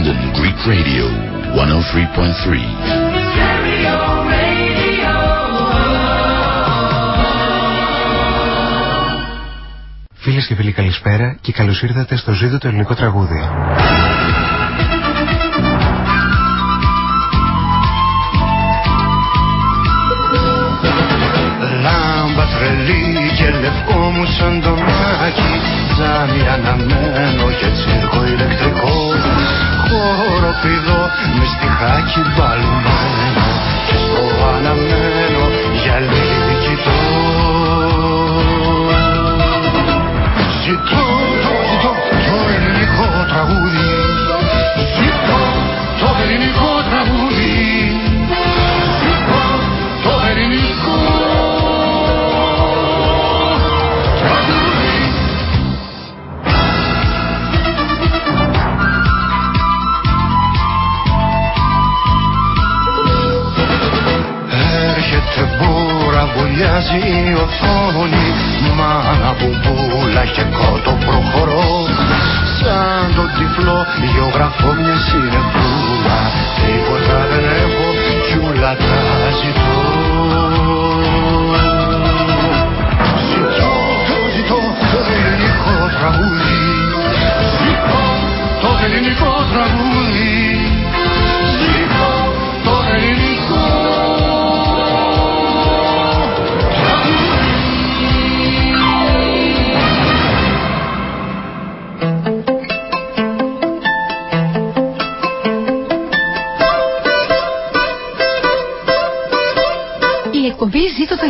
London Greek Radio 103.3. Φίλες και φίλοι καλησπέρα και καλώς ήρθατε στο ζήτο το ελληνικό τραγούδι. Λάμπα τρελή και λευκό μου σαν το μάκι Τζάμι αναμένο και τσίρκο ηλεκτρικό Χοροπηδό με στιχάκι μπαλμένο Και στο αναμένο γυαλί κοιτώ. Ζητώ, το ζητώ βουλιάζει η οθόνη Μάνα μπουμπούλα και κότο προχωρώ. Σαν τον τυφλό γεωγραφώ μια συνεφούλα Τίποτα δεν έχω κι όλα τα ζητώ. Ζητώ, το ζητώ το ελληνικό τραγούδι. Ζητώ το ελληνικό τραγούδι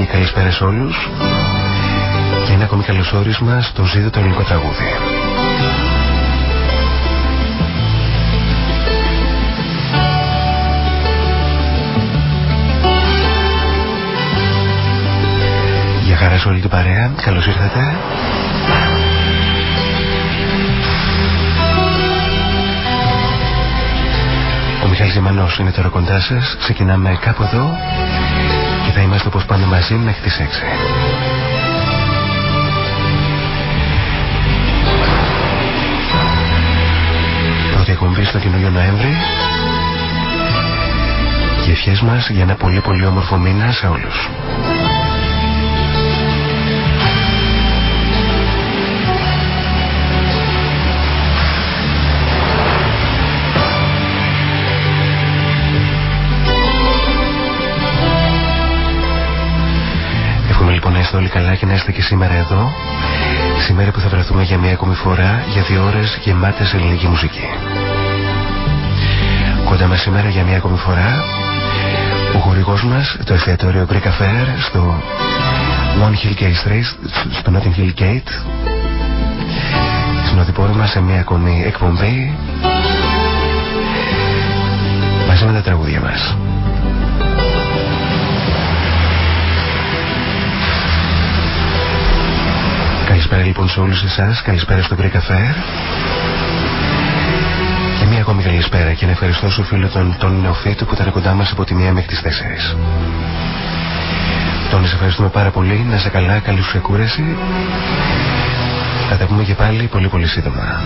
Ευθυνοποριάτικη καλησπέρα σε όλους και ένα ακόμη καλωσόρισμα στο ζήτο το ελληνικό τραγούδι. Για χαρά σε όλη την παρέα, καλώς ήρθατε. Ο Μιχάλης Ζημανός είναι τώρα κοντά σας. Ξεκινάμε κάπου εδώ και θα είμαστε όπως πάντα μαζί μέχρι τις 6. Πρώτη εκπομπή στο καινούριο Νοέμβρη και ευχές μας για ένα πολύ πολύ όμορφο μήνα σε όλους. Είστε όλοι καλά και να είστε και σήμερα εδώ. Σήμερα που θα βρεθούμε για μια ακόμη φορά για δύο ώρες γεμάτες ελληνική μουσική. Κοντά μας σήμερα για μια ακόμη φορά ο χορηγός μας, το εστιατόριο Greek Affair στο One Hill Gate Street στο Notting Hill Gate συνοδοιπόρημα σε μια ακόμη εκπομπή μαζί με τα τραγούδια μας. Καλησπέρα λοιπόν σε όλους εσάς, καλησπέρα στο Greek Affair και μια ακόμη καλησπέρα και να ευχαριστώ στο φίλο τον, τον Νεοφίτου που ήταν κοντά μας από τη μία μέχρι τις 4. Τον σε ευχαριστούμε πάρα πολύ, να είσαι καλά, καλή σου εκούραση. Θα τα πούμε και πάλι πολύ πολύ σύντομα.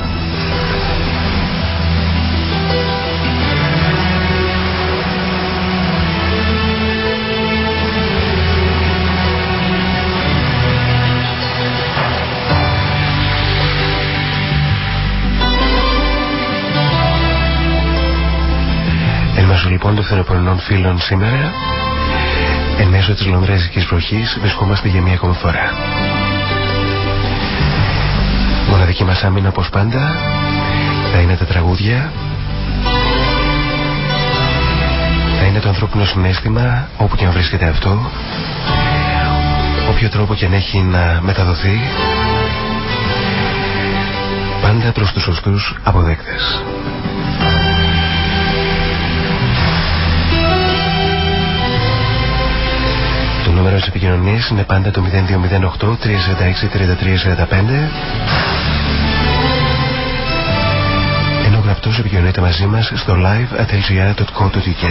Λοιπόν των φθινοπορεινών φίλων σήμερα εν μέσω της λονδρέζικης βροχής βρισκόμαστε για μία ακόμη φορά. Μοναδική μας άμυνα όπως πάντα θα είναι τα τραγούδια θα είναι το ανθρώπινο συνέστημα όπου και αν βρίσκεται αυτό όποιο τρόπο και αν έχει να μεταδοθεί πάντα προς τους σωστούς αποδέκτες. Νούμερο της επικοινωνίας είναι πάντα το 0208 346 3345 ενώ γραπτός επικοινωνείται μαζί μας στο live at lgr.co.uk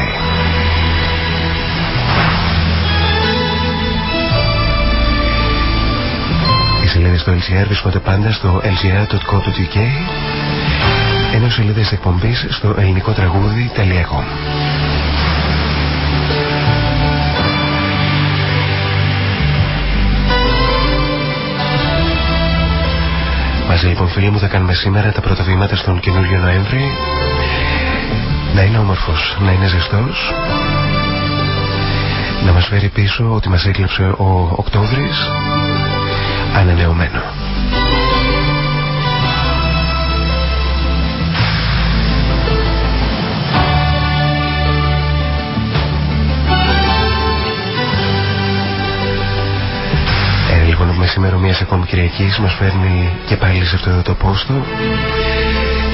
Οι σελίδες στο LGR βρίσκονται πάντα στο lgr.co.uk ενώ σελίδες εκπομπής στο ελληνικό τραγούδι.com Μαζί λοιπόν φίλοι μου θα κάνουμε σήμερα τα πρώτα βήματα στον καινούριο Νοέμβρη να είναι όμορφος, να είναι ζεστός να μας φέρει πίσω ότι μας έκλεψε ο Οκτώβρης ανανεωμένο. Σήμερα μια ακόμη Κυριακή μας φέρνει και πάλι σε αυτό εδώ το πόστο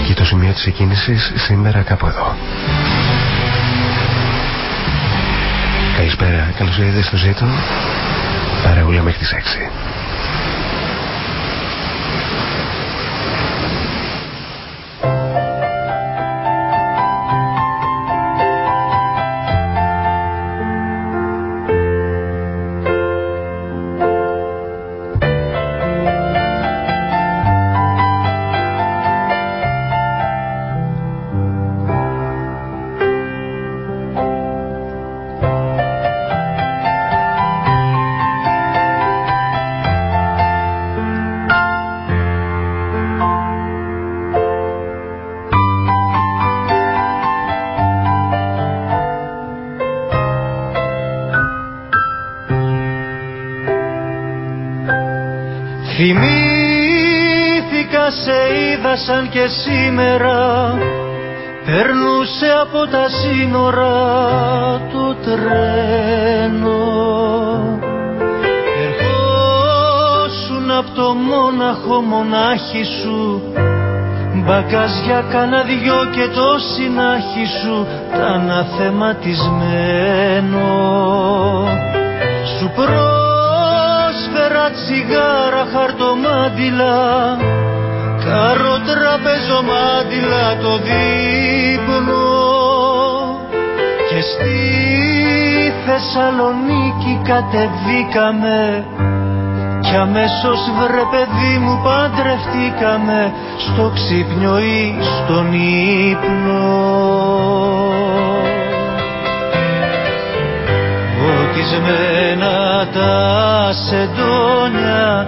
και το σημείο της εκκίνησης σήμερα κάπου εδώ. Καλησπέρα, καλώς ήρθατε στο ζήτο. Παραγούλα μέχρι τις 6. Σαν και σήμερα περνούσε από τα σύνορα το τρένο. Ερχόσουν από το μόναχο μονάχη σου Μπαγκάζια κάνα δυο και το συνάχη σου τα αναθεματισμένο. Σου πρόσφερα τσιγάρα χαρτομάτιλα Κάρο τραπέζο μάντιλα το δείπνο και στη Θεσσαλονίκη κατεβήκαμε κι αμέσως βρε παιδί μου παντρευτήκαμε στο ξύπνιο ή στον ύπνο. Οτισμένα τα σεντόνια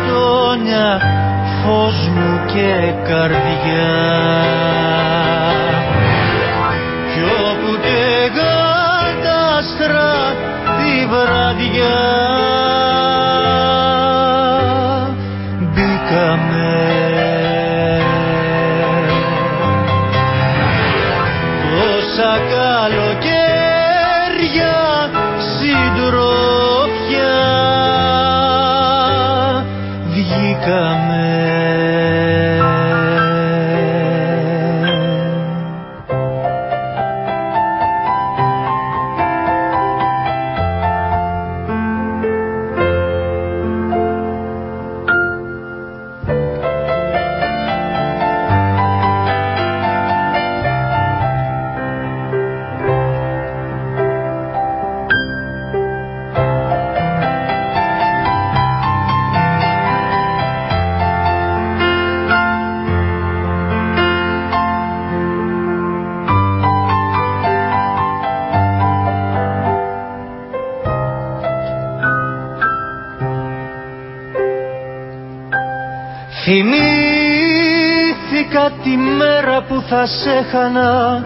φως μου και καρδιά. Κι όπου καίγαν τα άστρα τη βραδιά θα σε χανα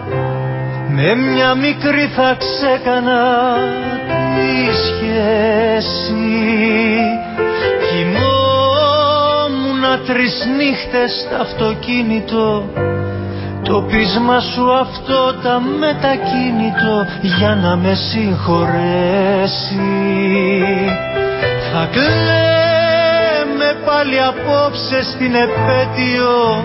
με μια μικρή θα ξέκανα τη σχέση. Κοιμόμουν τρεις νύχτες στο αυτοκίνητο το πείσμα σου αυτό τα μετακίνητο για να με συγχωρέσει. Θα κλαίμε πάλι απόψε στην επέτειο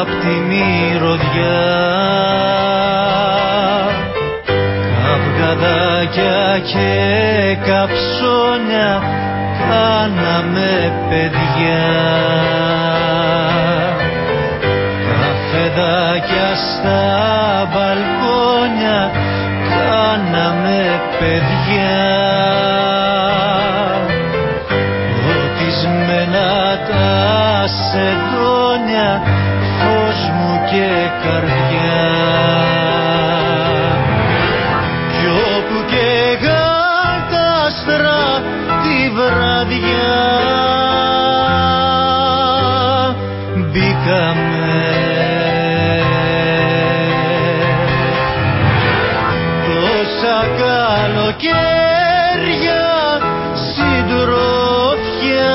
απ' τη μυρωδιά. Καυγαδάκια και καψόνια κάναμε παιδιά. Καφεδάκια στα μπαλκόνια κάναμε παιδιά. Ποτισμένα τα σεντόνια και καρδιά. Κι όπου και τα άστρα τη βραδιά μπήκαμε. Τόσα καλοκαίρια συντροφιά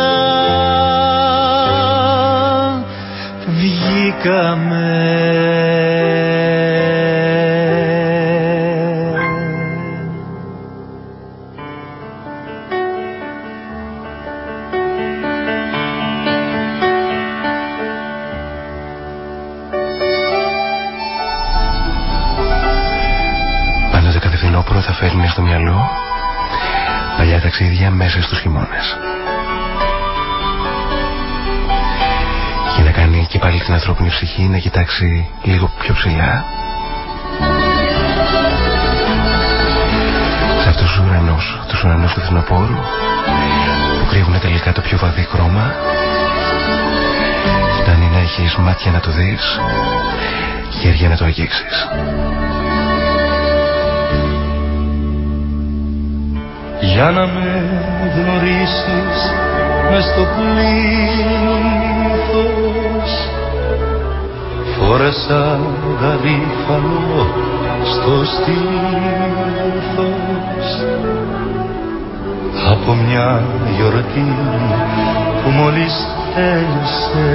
βγήκαμε ανθρώπινη ψυχή να κοιτάξει λίγο πιο ψηλά σε αυτούς τους ουρανούς, τους ουρανούς του φθινοπόρου που κρύβουν τελικά το πιο βαθύ χρώμα φτάνει να έχεις μάτια να το δεις χέρια να το αγγίξεις. για να με γνωρίσεις μες στο πλήθος φόρεσα γαρίφαλο στο στήθος. Από μια γιορτή που μόλις τέλειωσε.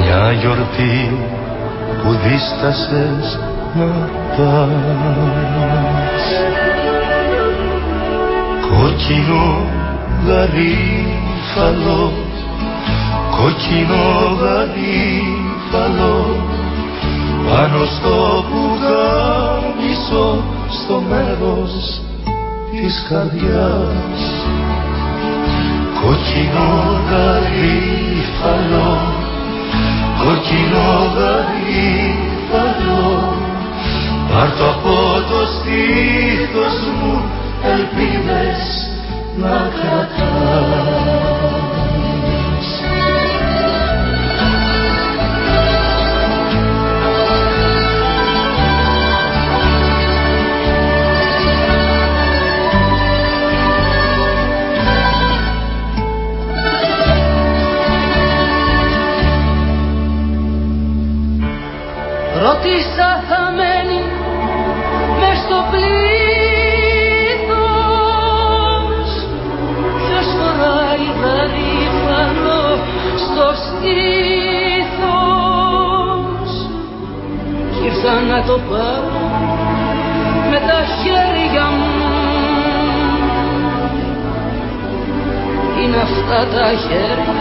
Μια γιορτή που δίστασες να πας. Κόκκινο γαρίφαλο Κόκκινο γαρίφαλο Πάνω στο πουγάμισο Στο μέρος της καρδιάς. Κόκκινο γαρίφαλο κόκκινο γαρίφαλο πάρ' το από το στήθος μου ελπίδες να κρατάς το πάρω με τα χέρια μου. Είναι αυτά τα χέρια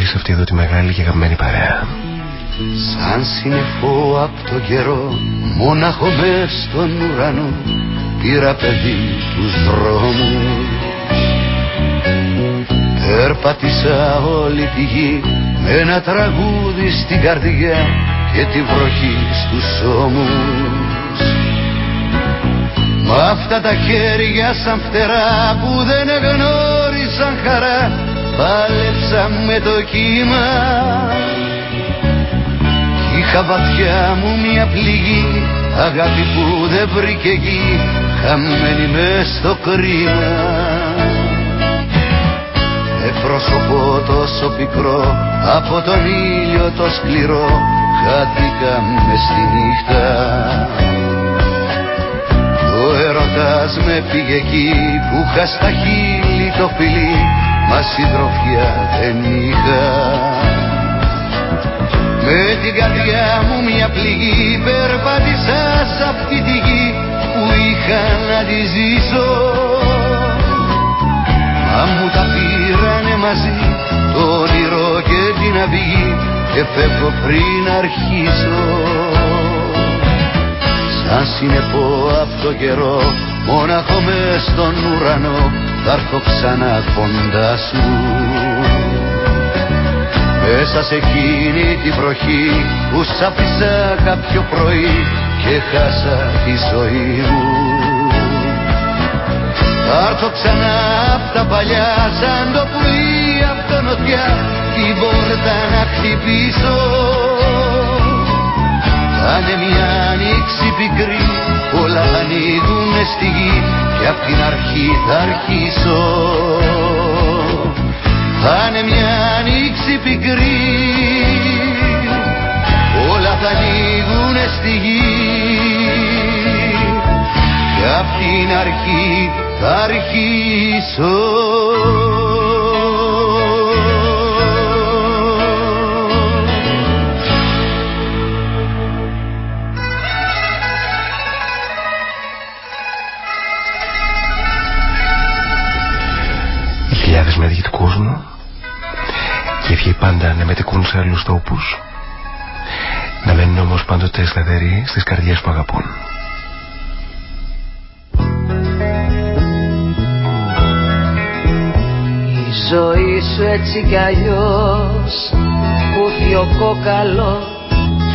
πάλι σε αυτή εδώ τη μεγάλη και αγαπημένη παρέα. Σαν συννεφό απ' το καιρό Μόναχο μες στον ουρανό Πήρα παιδί τους δρόμους Περπατήσα όλη τη γη Με ένα τραγούδι στην καρδιά Και τη βροχή στους ώμους Μ' αυτά τα χέρια σαν φτερά Που δεν γνώρισαν χαρά Πάλεψα με το κύμα Είχα βαθιά μου μια πληγή. Αγάπη που δεν βρήκε εκεί Χαμένη μες στο κρίμα. Με πρόσωπο τόσο πικρό Από τον ήλιο το σκληρό Χάθηκα μες στη νύχτα. Το έρωτας με πήγε εκεί Που είχα στα χείλη το φιλί Μας συντροφιά δεν είχα. Με την καρδιά μου μια πληγή περπάτησα σ' αυτή τη γη που είχα να τη ζήσω. Μα μου τα πήρανε μαζί το όνειρο και την αυγή και φεύγω πριν αρχίσω. Σαν συνεπώ απ' το καιρό μόναχο μες στον ουρανό θα έρθω ξανά κοντά σου. Μέσα σε εκείνη την βροχή που σ' άφησα κάποιο πρωί και χάσα τη ζωή μου. Θα έρθω ξανά απ' τα παλιά σαν το πουλί απ' το νοτιά την πόρτα να χτυπήσω. Θα είναι μια ανοίξη πικρή όλα θα ανοίγουνε στη γη και απ' την αρχή θα αρχίσω. Θα είναι μια ανοίξη πικρή. Όλα θα ανοίγουνε στη γη. Και απ' την αρχή θα αρχίσω άλλους τόπους Να μένουν όμως πάντοτε σταθεροί στις καρδιές που αγαπούν. Η ζωή σου έτσι κι αλλιώς ο κόκαλος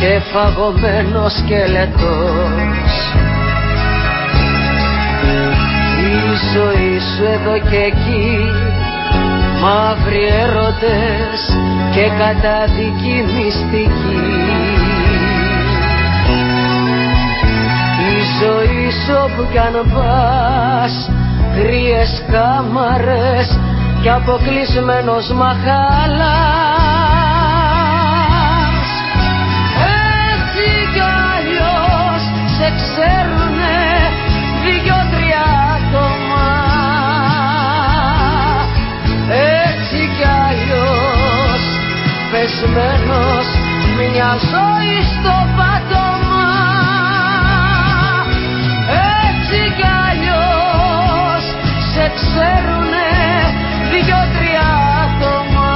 και φαγωμένος σκελετός Η ζωή σου εδώ και εκεί μαύροι έρωτες και καταδική μυστική. Η ζωή σου όπου κι αν πας κρύες κάμαρες και αποκλεισμένος μαχάλας πεσμένος μια ζωή στο πάτωμα. Έτσι κι αλλιώς σε ξέρουνε δυο-τρία άτομα.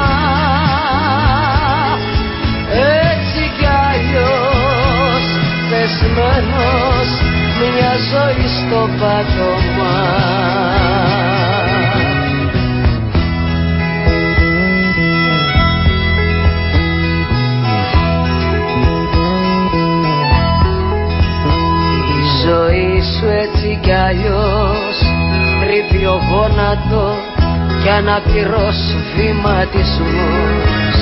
Έτσι κι αλλιώς πεσμένος μια ζωή στο πάτωμα έτσι κι αλλιώς ο γόνατο κι αναπηρός βηματισμός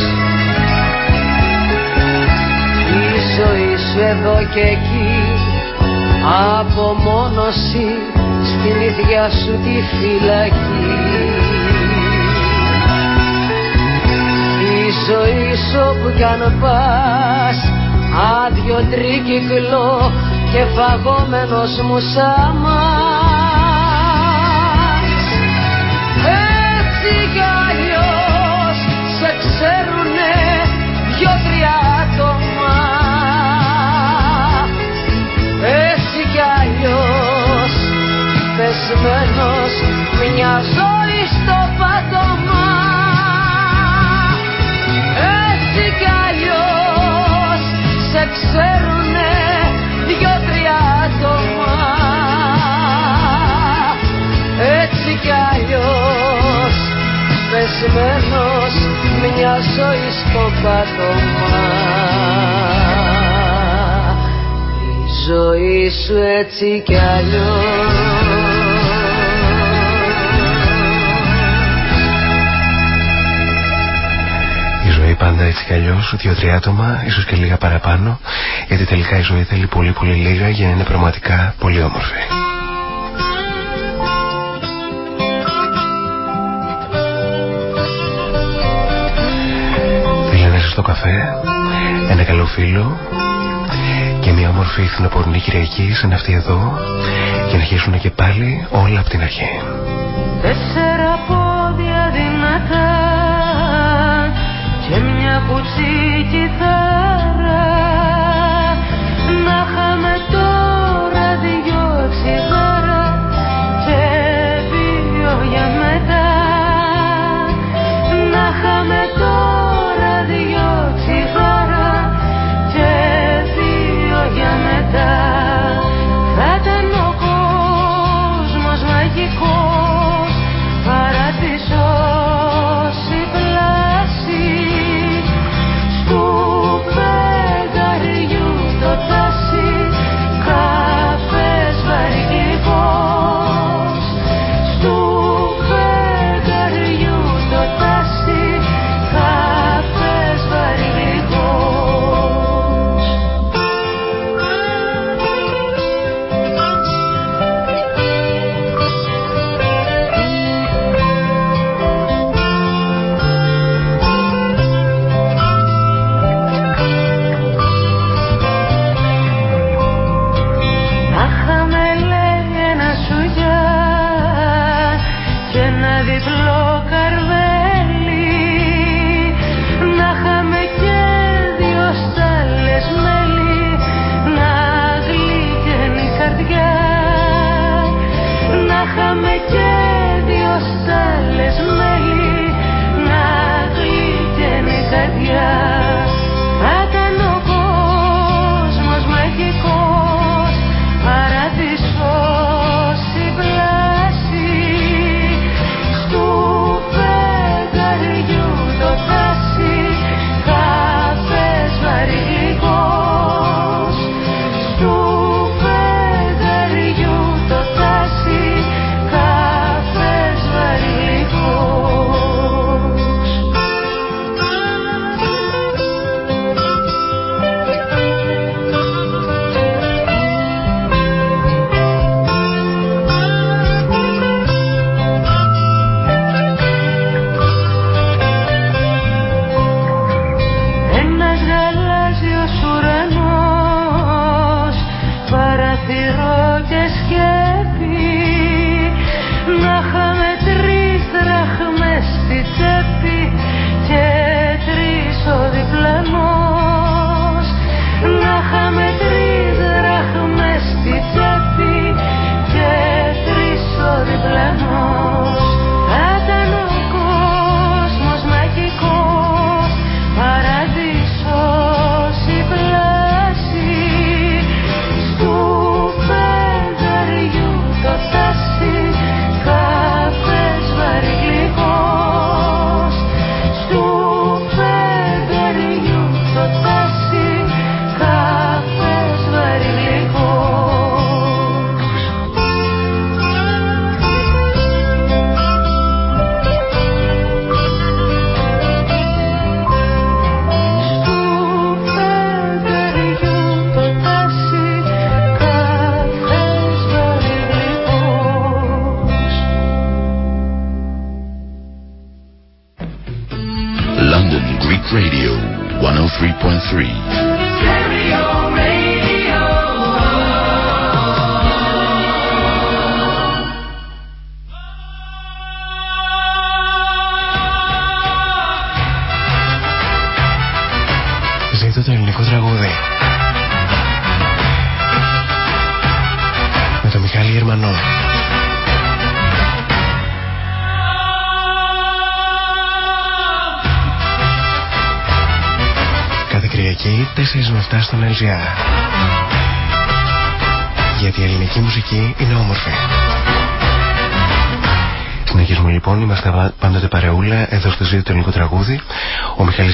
Η ζωή σου εδώ και εκεί απομόνωση στην ίδια σου τη φυλακή. Η ζωή σου όπου κι αν πας άδειο τρίκυκλο και φαγόμενος μου σάμα. Έτσι κι αλλιώς σε ξέρουνε δυο-τρία άτομα. Πεσμένος μιας ζωή στο κι αλλιώς πεσμένος μια ζωή στο πάτωμα η ζωή σου έτσι κι αλλιώς πάντα έτσι κι αλλιώς, δύο-τρία άτομα, ίσως και λίγα παραπάνω, γιατί τελικά η ζωή θέλει πολύ πολύ λίγα για να είναι πραγματικά πολύ όμορφη. Θέλει να στο καφέ, ένα καλό φίλο και μια όμορφη φθινοπορεινή Κυριακή σαν αυτή εδώ και να αρχίσουν και πάλι όλα από την αρχή. Τέσσερα πόδια δυνατά και μια κουτσή κιθάρα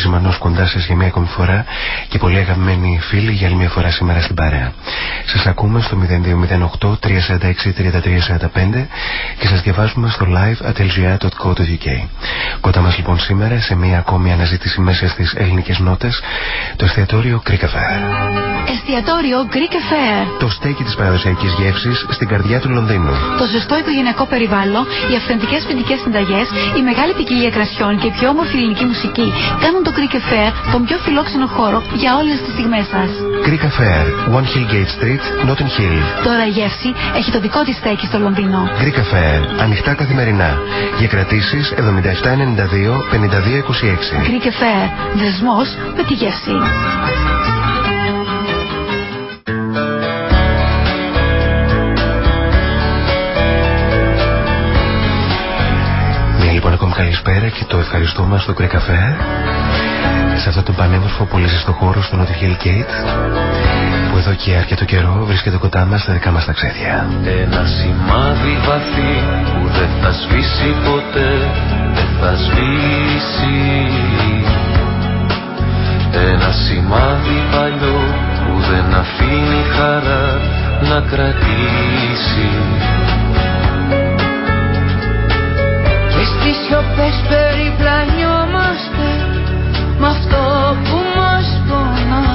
Ζημανός κοντά σας για μια ακόμη φορά και πολύ αγαπημένοι φίλοι για άλλη μια φορά σήμερα στην παρέα. Σας ακούμε στο 0208 346 3345 και σας διαβάζουμε στο live at lga.co.uk. Κοντά μας λοιπόν σήμερα σε μια ακόμη αναζήτηση μέσα στις ελληνικές νότες το εστιατόριο Greek Affair. Εστιατόριο Greek Affair. Το στέκι της παραδοσιακής γεύσης στην καρδιά του Λονδίνου. Το ζεστό οικογενειακό περιβάλλον, οι αυθεντικές ποινικές συνταγές, η μεγάλη ποικιλία κρασιών και η πιο όμορφη ελληνική μουσική κάνουν το Greek Affair τον πιο φιλόξενο χώρο για όλες τις στιγμές σας. Greek Affair, One Hill Gate Street, Notting Hill. Τώρα η γεύση έχει το δικό της στέκι στο Λονδίνο. Greek Affair, ανοιχτά καθημερινά. Για κρατήσεις 7792 5226. Greek Affair, δεσμός με τη γεύση. Μια λοιπόν ακόμη καλησπέρα και το ευχαριστούμε στο Greek Cafe σε αυτό τον πανέμορφο πολύ ζεστό χώρο στο Notting Hill Gate που εδώ και αρκετό καιρό βρίσκεται κοντά μας στα δικά μας ταξίδια. Ένα σημάδι βαθύ που δεν θα σβήσει ποτέ, δεν θα σβήσει. Ένα σημάδι παλιό που δεν αφήνει χαρά να κρατήσει. Και στις σιωπές περιπλανιόμαστε Μ' αυτό που μας πονά.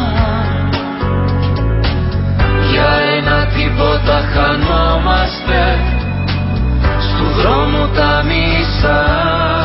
Για ένα τίποτα χανόμαστε Στου δρόμου τα μισά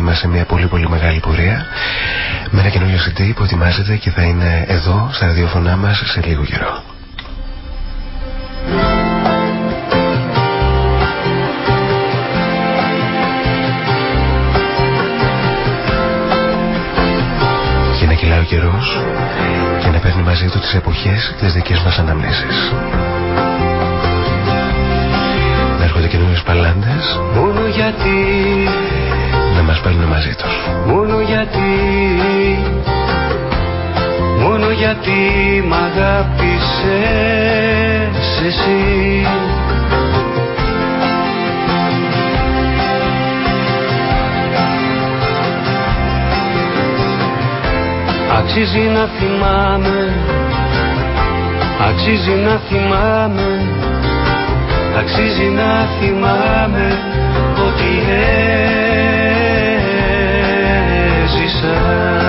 με ένα ακόμη βήμα σε μια πολύ πολύ μεγάλη πορεία με ένα καινούριο CD που ετοιμάζεται και θα είναι εδώ στα ραδιοφωνά μας σε λίγο καιρό. Και να κυλάει ο καιρός και να παίρνει μαζί του τις εποχές και τις δικές μας αναμνήσεις γιατί μ' αγάπησες εσύ. Αξίζει να θυμάμαι Αξίζει να θυμάμαι Αξίζει να θυμάμαι ότι έζησα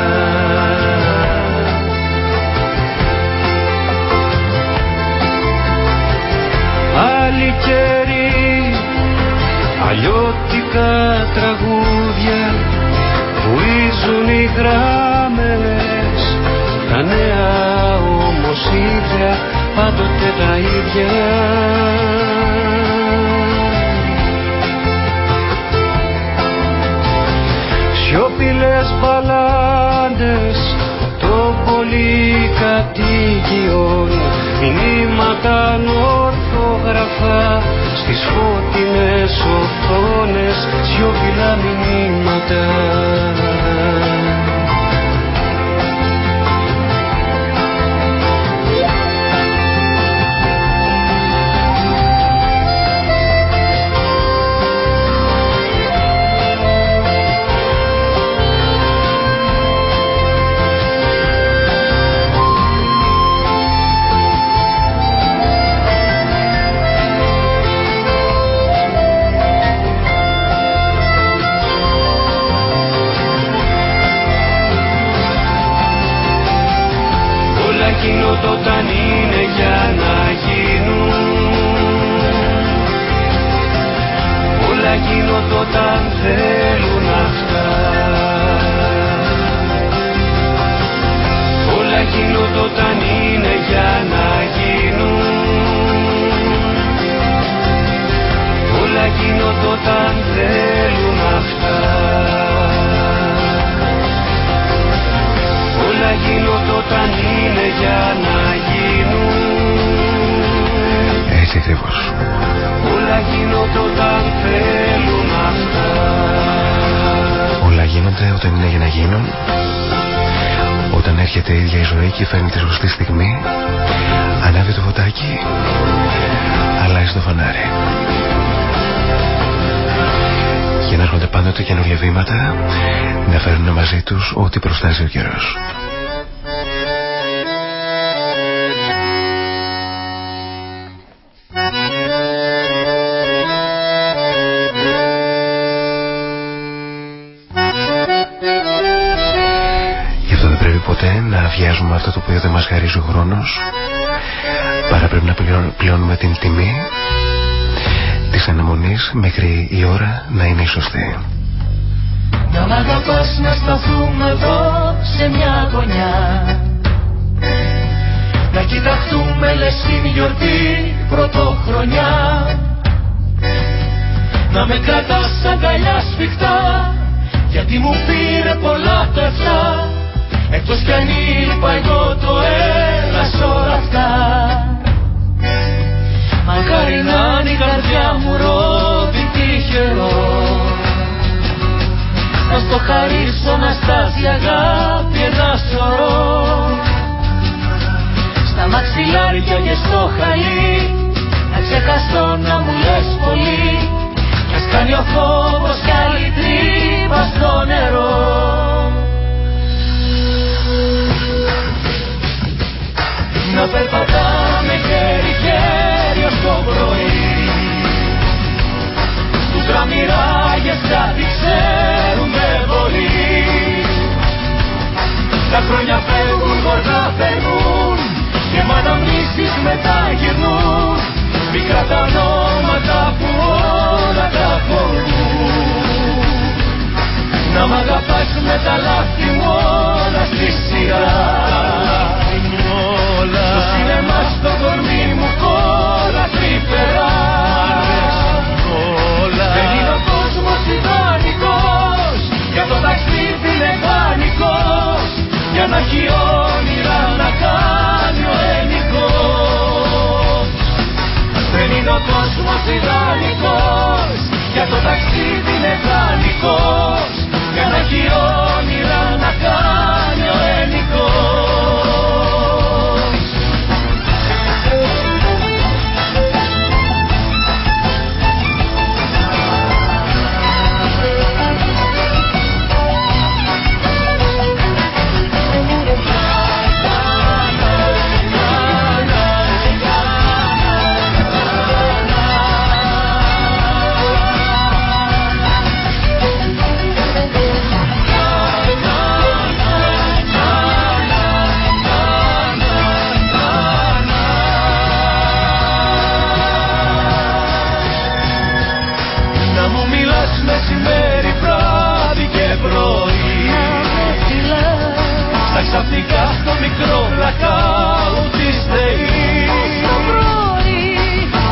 Άλλη καιρή, αλλιώτικα τραγούδια βουίζουν οι γράμμες. Τα νέα όμως ίδια πάντοτε τα ίδια. Σιωπηλές μπαλάντες των πολυκατοικιών μηνύματα ορθογραφά στις φώτινες οθόνες σιωπηλά μηνύματα η ίδια η ζωή και φέρνει τη σωστή στιγμή, ανάβει το φωτάκι, αλλάζει το φανάρι. Και να έρχονται πάντοτε καινούργια βήματα να φέρνουν μαζί τους ό,τι προστάζει ο καιρός. Αυτό το οποίο δεν μας χαρίζει ο χρόνος. Παρά πρέπει να πληρώνουμε την τιμή της αναμονής μέχρι η ώρα να είναι η σωστή. Να μ' αγαπάς να σταθούμε εδώ σε μια γωνιά. Να κοιταχτούμε λες την γιορτή πρωτοχρονιά. Να με κρατάς αγκαλιά σφιχτά γιατί μου πήρε πολλά το Εκτός κι αν είπα εγώ το έλα σ' όλα αυτά Μακάρι να είναι η καρδιά μου ρόδι τυχερό. Να στο χαρίσω να στάσει αγάπη ένα σωρό. Στα μαξιλάρια και στο χαλί Να ξεχαστώ να μου λες πολύ. Κι ας κάνει ο φόβος κι άλλη τρύπα στο νερό να περπατάμε χέρι-χέρι ως το πρωί. Μοιράγες κάτι ξέρουν δεν μπορεί Τα χρόνια φεύγουν γοργά φεύγουν και μ' αναμνήσεις μετά γυρνούν. Μικρά τα ονόματα που όλα τα χωρούν Να μ' αγαπάς με τα λάθη μου όλα στη σειρά Στο σινεμά στο κορμί μου κόλλα τρυφερά Δεν είναι ο κόσμος ιδανικός Για το ταξίδι είναι δανεικός Για να έχει όνειρα να κάνει ο ελληνικός. Δεν είναι ο κόσμος ιδανικός Για το ταξίδι είναι δανεικός Για να έχει όνειρα μικρό blackout της ΔΕΗ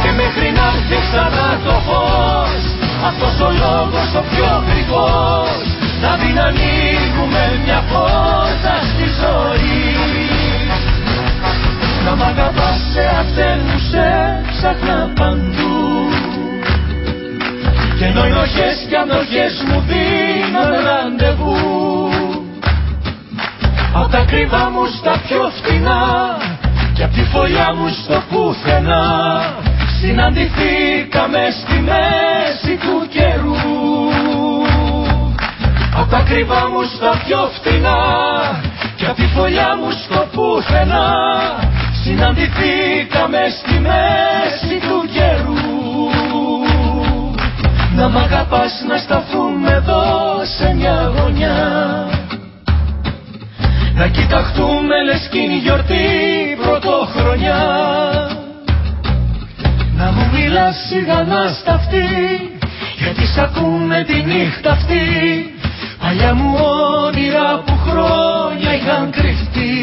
Και μέχρι να έρθει ξανά το φως Αυτός ο λόγος ο πιο γρηγός Να μην ανοίγουμε μια πόρτα στη ζωή. Να μ' αγαπάς σε αυτές που σε ψάχνα παντού. Και ενώ οι νοχές και ανοχές μου δίνουν ραντεβού Απ' τα κρύβα μου στα πιο φτηνά Και απ' τη φωλιά μου στο πουθενά. Συναντηθήκαμε στη μέση του καιρού. Απ' τα κρύβα μου στα πιο φτηνά Και απ' τη φωλιά μου στο πουθενά. Συναντηθήκαμε στη μέση του καιρού. Να μ' αγαπάς να σταθούμε εδώ σε μια γωνιά Να κοιταχτούμε λες κι είναι η γιορτή πρωτοχρονιά. Να μου μιλάς σιγανά στα αυτή Γιατί σ' ακούνε τη νύχτα αυτή. Παλιά μου όνειρα που χρόνια είχαν κρυφτεί.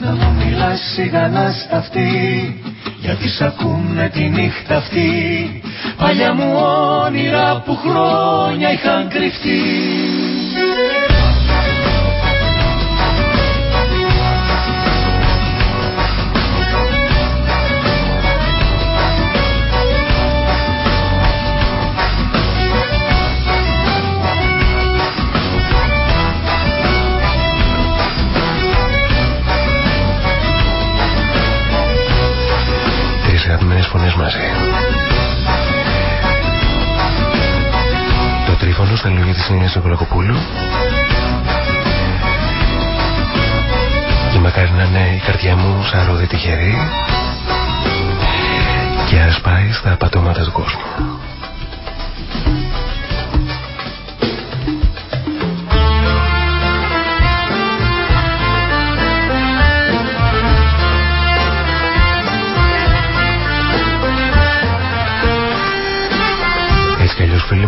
Να μου μιλάς σιγανά στα αυτή γιατί σ' ακούνε τη νύχτα αυτή. Παλιά μου όνειρα που χρόνια είχαν κρυφτεί μαζί. Το τρίφωνο στα λόγια της Νίνας Νικολακοπούλου. Και μακάρι να είναι η καρδιά μου σαν ρόδι τυχερή και ας πάει στα πατώματα του κόσμου.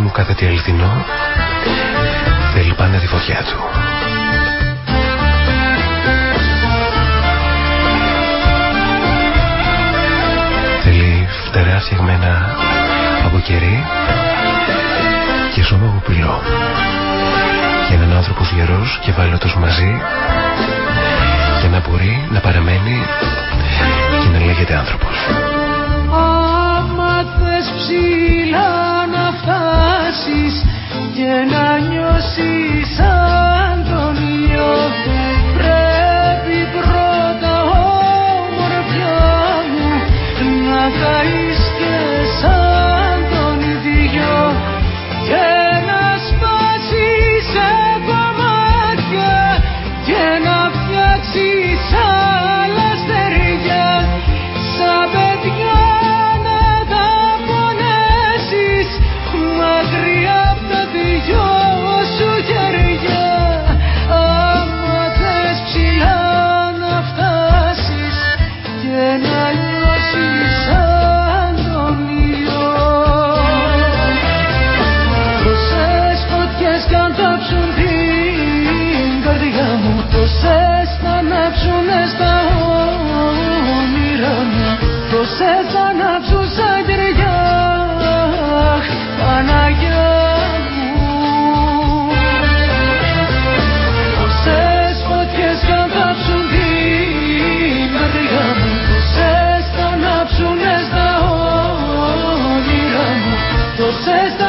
Μου κάθε τι αληθινό θέλει πάντα τη φωτιά του. Θέλει φτερά φτιαγμένα από κερί και σώμα από πυλό. Για έναν άνθρωπο γερός και βάλωτος μαζί για να μπορεί να παραμένει και να λέγεται άνθρωπος. Άμα θες ψηλά να φτάσεις και να νιώσεις closest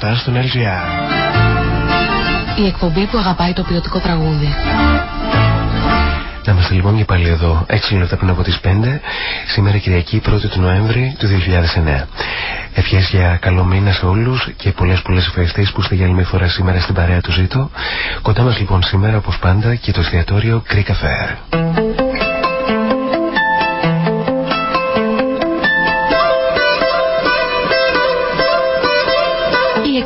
7 στον LGR. Η εκπομπή που αγαπάει το ποιοτικό τραγούδι. Να είμαστε λοιπόν και πάλι εδώ. 6 λεπτά πριν από τις 5 Σήμερα Κυριακή 1η του Νοέμβρη του 2009 Ευχές για καλό μήνα σε όλους Και πολλές πολλές ευχαριστήσεις που είστε για άλλη μια φορά σήμερα στην παρέα του Ζήτω Κοντά μας λοιπόν σήμερα όπως πάντα και το εστιατόριο Greek Affair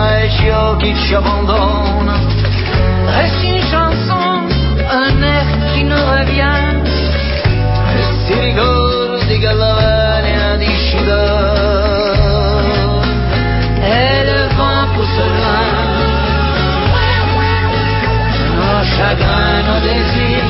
e giochi ci abbandona. Reste une chanson, un air qui nous revient. E si ricordi che la venia di Et le vent pousse loin. Nos chagrins, nos désirs.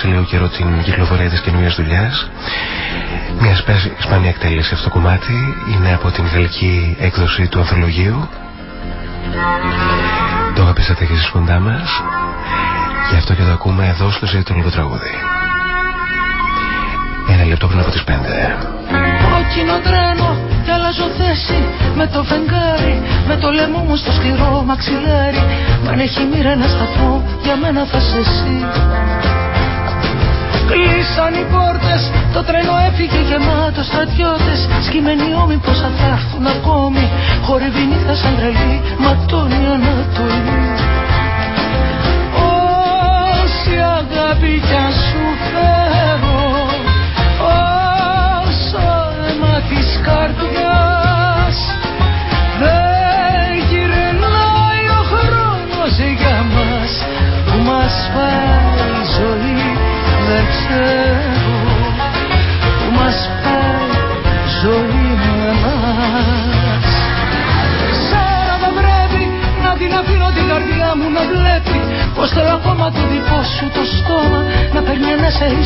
Σε λίγο καιρό την κυκλοφορία της καινούριας δουλειάς. Μια σπάνια εκτέλεση αυτό το κομμάτι. Είναι από την γαλλική έκδοση του ανθολογίου. Το αγαπήσατε και εσείς κοντά μας. Γι' αυτό και το ακούμε εδώ στο ζήτητο τραγούδι. Ένα λεπτό πριν από τις πέντε. Κόκκινο τρένο κι αλλάζω θέση με το φεγγάρι Με το λαιμό μου στο σκληρό μαξιλάρι. Μ' αν έχει μοίρα να σταθώ για μένα θα σε εσύ Κλείσαν οι πόρτες, το τρένο έφυγε γεμάτο στρατιώτες. Σκυμμένοι ώμοι πως θα έρθουν ακόμη. Χορεύει νύχτα σαν τρελή, ματώνει Ανατολή Όση αγάπη κι αν σου φέρω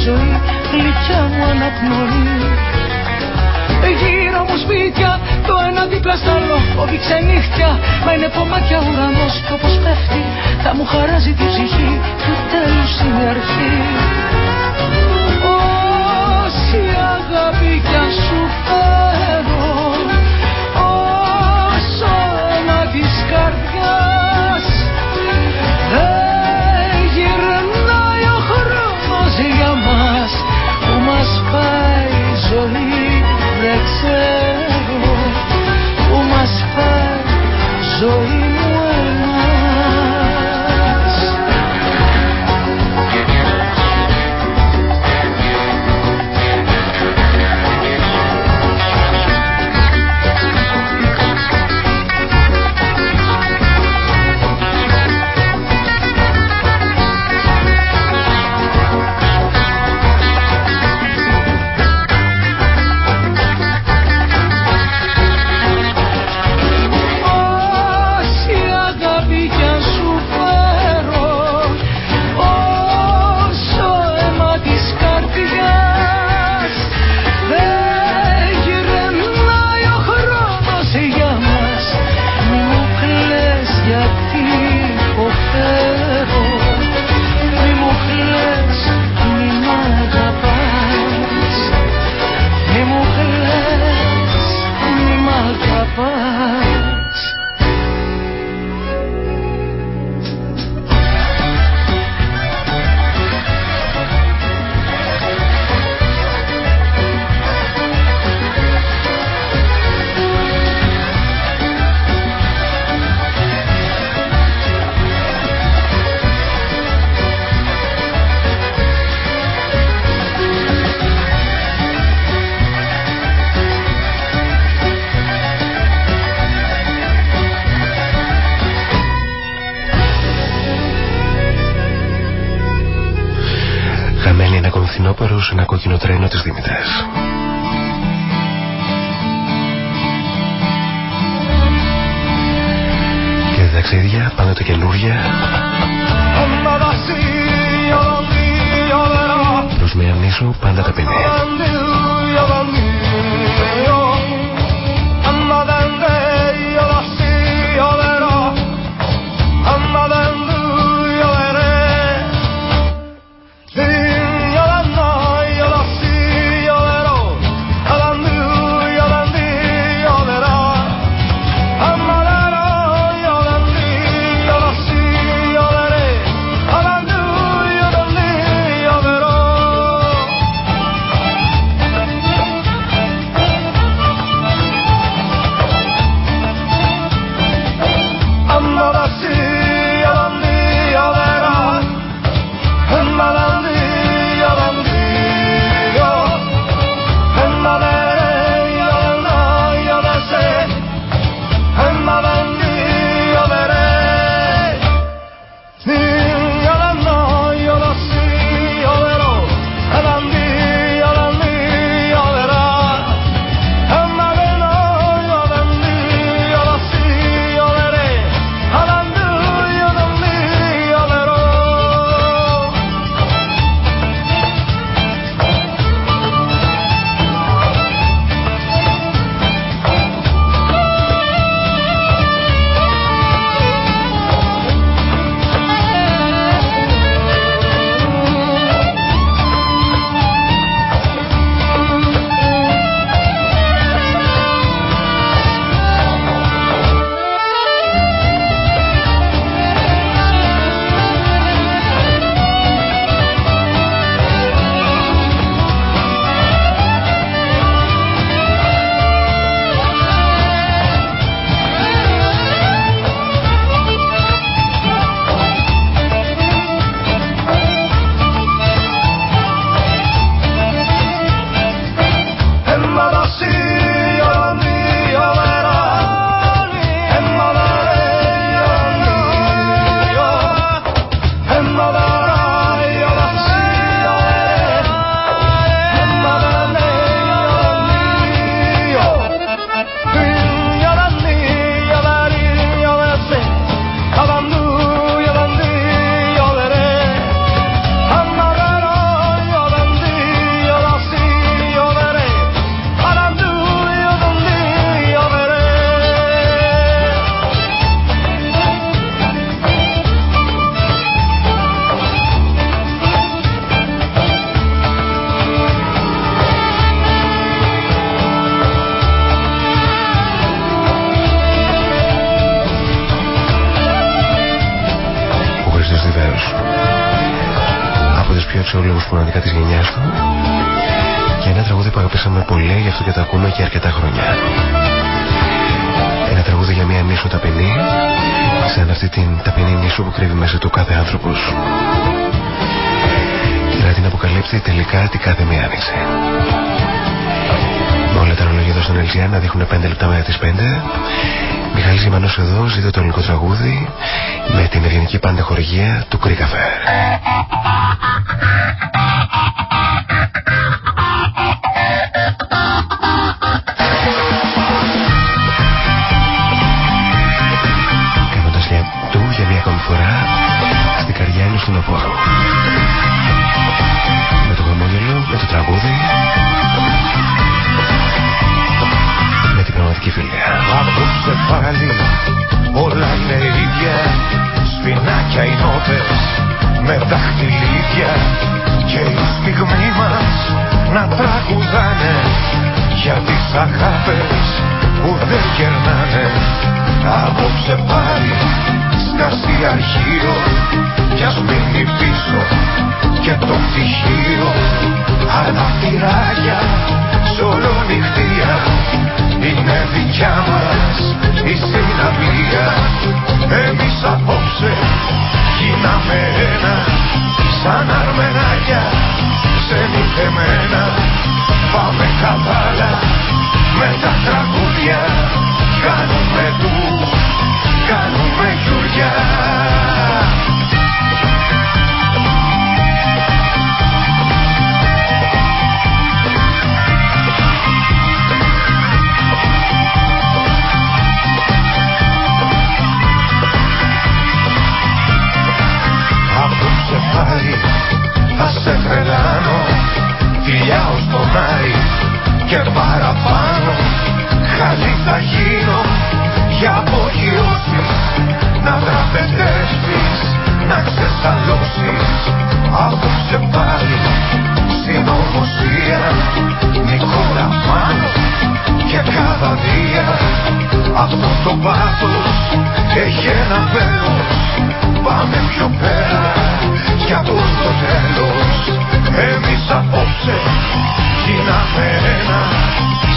ζωή γλυκιά μου αναπνοή Γύρω μου σπίτια, το ένα δίπλα στο άλλο Φόβη ξενύχτια, μα είναι κομμάτια ουρανός Κι όπως πέφτει, θα μου χαράζει τη ψυχή Του τέλους είναι αρχή. Όση αγάπη κι αν σου φέρω ζωή με δαχτυλίδια και η στιγμή μας να τραγουδάνε για τις αγάπες που δεν κερνάνε. Απόψε πάλι σκάσει αρχείο κι ας μείνει πίσω και το πτυχίο. Αναφυράγια σ' νυχτία είναι δικιά μας η συναυλία. Εμείς απόψε Κοιτάμε ένα σαν αρμενάκια ξενιτεμένα Πάμε καβάλα με τα τραγούδια. Κάνουμε του, κάνουμε γιουριά. και παραπάνω. Χαλή θα γίνω για απογειώσεις. Να τραπετεύσεις, να ξεσαλώσεις. Απόψε πάλι συνωμοσία. Νικόλα πάνω και καβαδία Αυτό το πάθος έχει ένα βέλος Πάμε πιο πέρα για το τέλος.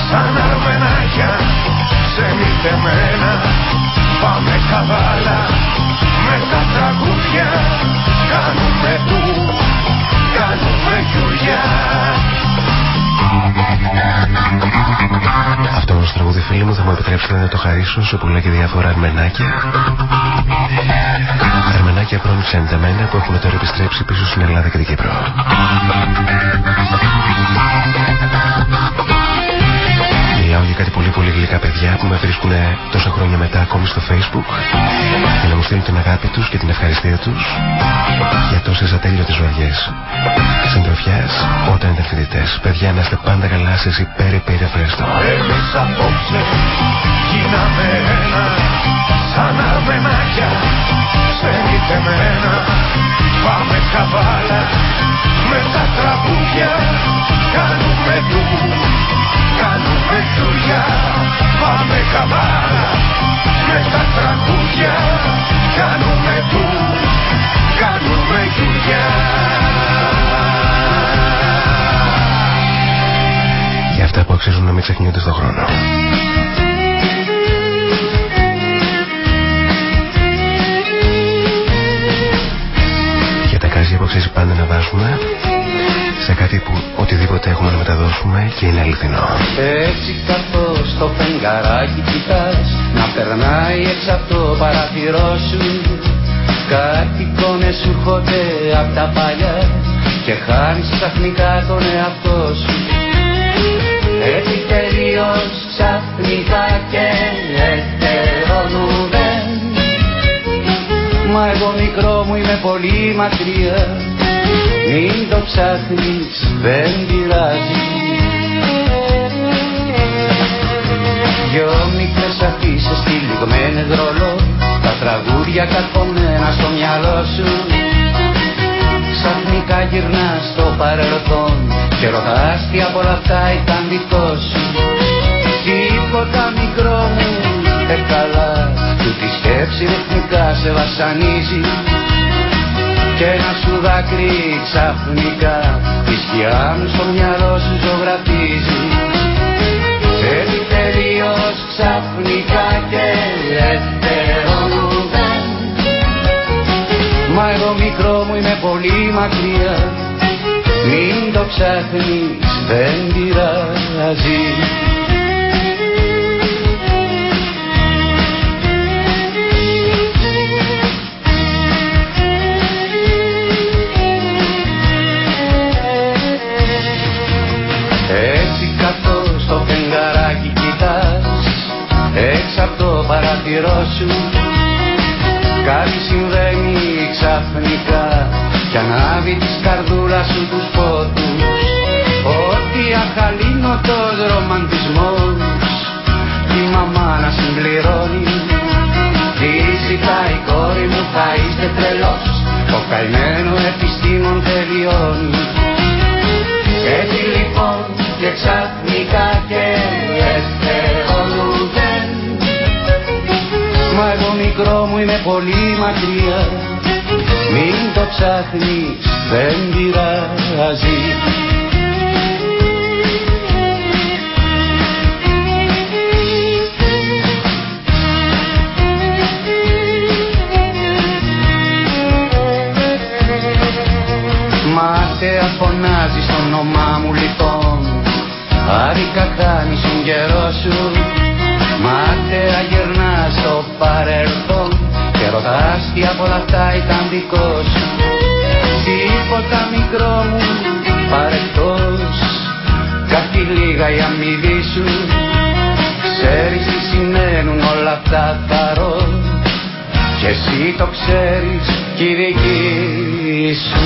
Σαν αρμενάκια. Ξενιτεμένα Πάμε καβάλα. Με τα τραγούδια Κάνουμε τους, κάνουμε γιουριά. Αυτό το τραγούδι φίλοι μου θα μου επιτρέψετε να το χαρίσω σε πολλά και διάφορα αρμενάκια. Αρμενάκια πρώην ξεντεμένα που έχουν τώρα επιστρέψει πίσω στην Ελλάδα και την Κύπρο Μιλάω για κάτι πολύ πολύ γλυκά παιδιά που με βρίσκουν τόσα χρόνια μετά ακόμη στο facebook. Για να μου στείλουν την αγάπη τους και την ευχαριστία τους για τόσες ατέλειωτες βαριές συντροφιάς όταν ήταν φοιτητές. Παιδιά να είστε πάντα καλά σας υπέρ υπέρ ευχαριστώ Εμείς απόψε γίναμε ένα σαν αρμενάκια. Ξενιτεμένα πάμε καβάλα. Με τα τραγούδια κάνουμε του κάνουμε γιουριά Πάμε καμάρα με τα τραγούδια Κάνουμε του, κάνουμε γιουριά Για αυτά που αξίζουν να μην ξεχνιούνται στον χρόνο. Για τα κάζια που αξίζει πάντα να βάζουμε σε κάτι που οτιδήποτε έχουμε να μεταδώσουμε και είναι αληθινό. Έτσι καθώς το φεγγαράκι κοιτάς να περνάει έξω από το παραθυρός σου. Κάτι εικόνες σου έρχονται απ' τα παλιά και χάνεις ξαφνικά τον εαυτό σου. Έτσι τελείως ξαφνικά και ελευθερώνουμε Μα εγώ μικρό μου είμαι πολύ μακριά μην το ψάχνεις δεν πειράζει. Δυο μικρές αφήσεις τυλιγμένες ρολό Τα τραγούδια καρφωμένα στο μυαλό σου. Ξαφνικά γυρνάς στο παρελθόν Και ρωτάς τι από όλα αυτά ήταν δικό σου. Τίποτα μικρό μου ε καλά Του τη σκέψη ρυθμικά σε βασανίζει και ένα σου δάκρυ ξαφνικά. Τη σκιά μου στο μυαλό σου ζωγραφίζει. Έτσι τελείως ξαφνικά και ελευθερώνουμε Μα εγώ μικρό μου είμαι πολύ μακριά. Μην το ψάχνεις δεν πειράζει παραθυρό σου. Κάτι συμβαίνει ξαφνικά. Κι ανάβει της καρδούλας σου τους φώτους Ότι αχαλήνοτος ρομαντισμός Η μαμά να συμπληρώνει. Τι ζητάει η κόρη μου θα είστε τρελός. Το καημένο επιστήμον τελειώνει. Έτσι λοιπόν και ξαφνικά και Μα εγώ μικρό μου είμαι πολύ μακριά. Μην το ψάχνεις δεν πειράζει. Μάταια φωνάζεις στο όνομά μου λοιπόν. Άδικα χάνεις τον καιρό σου. Μάταια γυρνάς στο παρελθόν Και ρωτάς τι από όλα αυτά ήταν δικός. Σου Τίποτα μικρό μου παρεκτός. Κάτι λίγα η αμοιβή σου. Ξέρεις τι σημαίνουν όλα αυτά θαρώ Και εσύ το ξέρεις κι η δική σου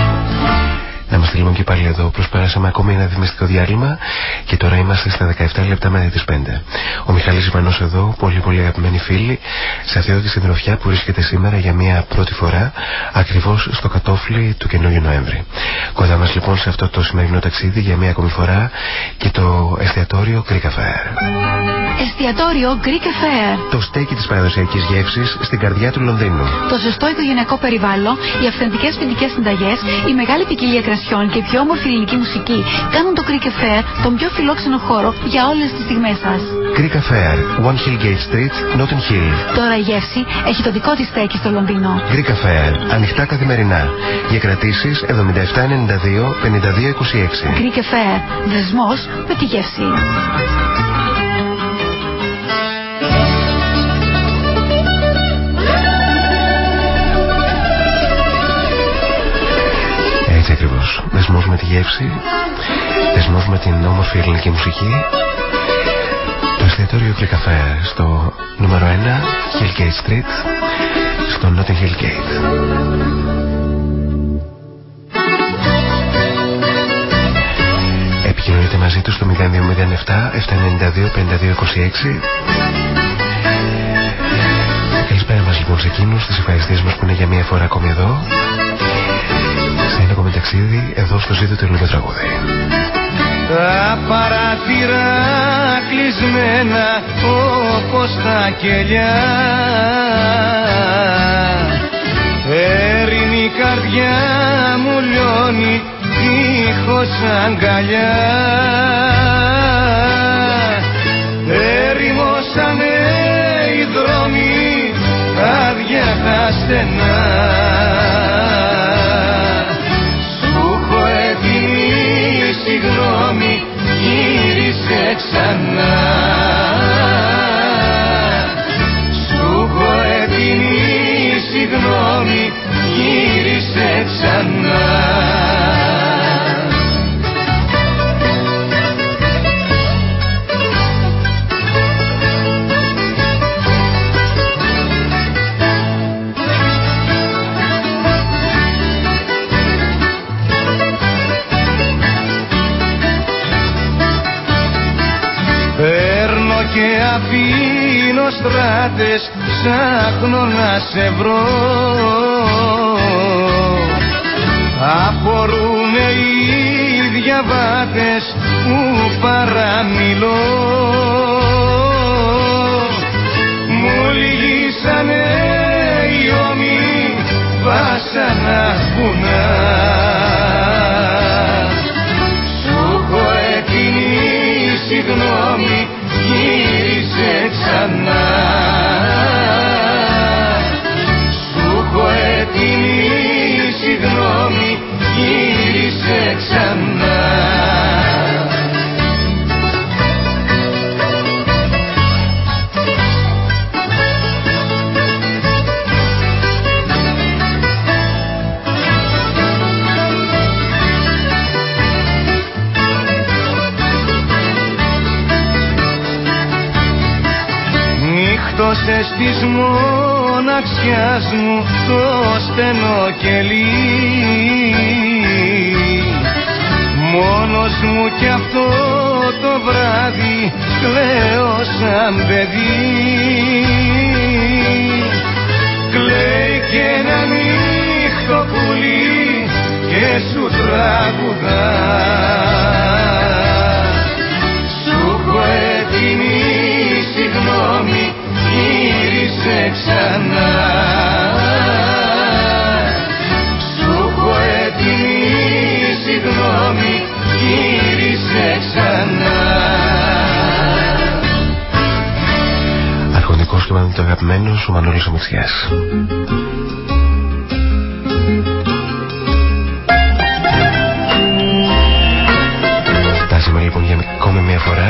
Να είμαστε λοιπόν και πάλι εδώ. Προσπέρασαμε ακόμη ένα δημιστικό διάλειμμα και τώρα είμαστε στα 17 λεπτά μετά τις 5. Ο Μιχάλης Ιβανός εδώ, πολύ πολύ αγαπημένοι φίλοι, σε αυτή τη συντροφιά που βρίσκεται σήμερα για μια πρώτη φορά ακριβώς στο κατόφλι του καινούριου Νοέμβρη. Κοντά μας λοιπόν σε αυτό το σημερινό ταξίδι για μια ακόμη φορά και το εστιατόριο Greek Affair. Εστιατόριο Greek Affair. Το στέκι της παραδοσιακής γεύσης στην καρδιά του Λονδίνου. Το ζεστό οικογενειακό περιβάλλον, οι αυθεντικές ποινικές συνταγές, η μεγάλη ποικιλία κρασιών και η πιο όμορφη ελληνική μουσική κάνουν το Greek Affair τον πιο φιλόξενο χώρο για όλες τις στιγμές σας. Greek Affair, One Hill Gate Street, Notting Hill. Τώρα η γεύση έχει το δικό της στέκι στο Λονδίνο. Greek Affair, ανοιχτά καθημερινά. Για κρατήσεις 7792 5226. Greek Affair, δεσμός με τη γεύση. Δεσμός με τη γεύση, δεσμός με την όμορφη ελληνική μουσική. Το εστιατόριο Κλικαφέ στο νούμερο 1, Hillgate Street, στο Notting Hill Gate. Επικοινωνείτε μαζί τους στο 0207 792 5226 Καλησπέρα μας λοιπόν σε εκείνους, τις ευχαριστίες μας που είναι για μία φορά ακόμη εδώ σε ένα ακόμη ταξίδι. Εδώ στο ζήτο του ελληνικού τραγούδι. Τα παράθυρα κλεισμένα όπως τα κελιά. Έρινη καρδιά μου λιώνει δίχως αγκαλιά. Ερημώσανε οι δρόμοι άδεια τα στενά συγγνώμη γύρισε ξανά. Σου έχω έτοιμη συγγνώμη γύρισε ξανά στράτες ψάχνω να σε βρω. Απορρούνε οι διαβάτες που παραμιλώ. Μου λυγίσανε οι ώμοι βάσανα μοναξιάς μου το στενό κελί. Μόνος μου κι αυτό το βράδυ κλαίω σαν παιδί και με το αγαπημένος σου Μανώλης Ομιτσιάς. Φτάσει Επιστρέψαμε λοιπόν για ακόμη μια φορά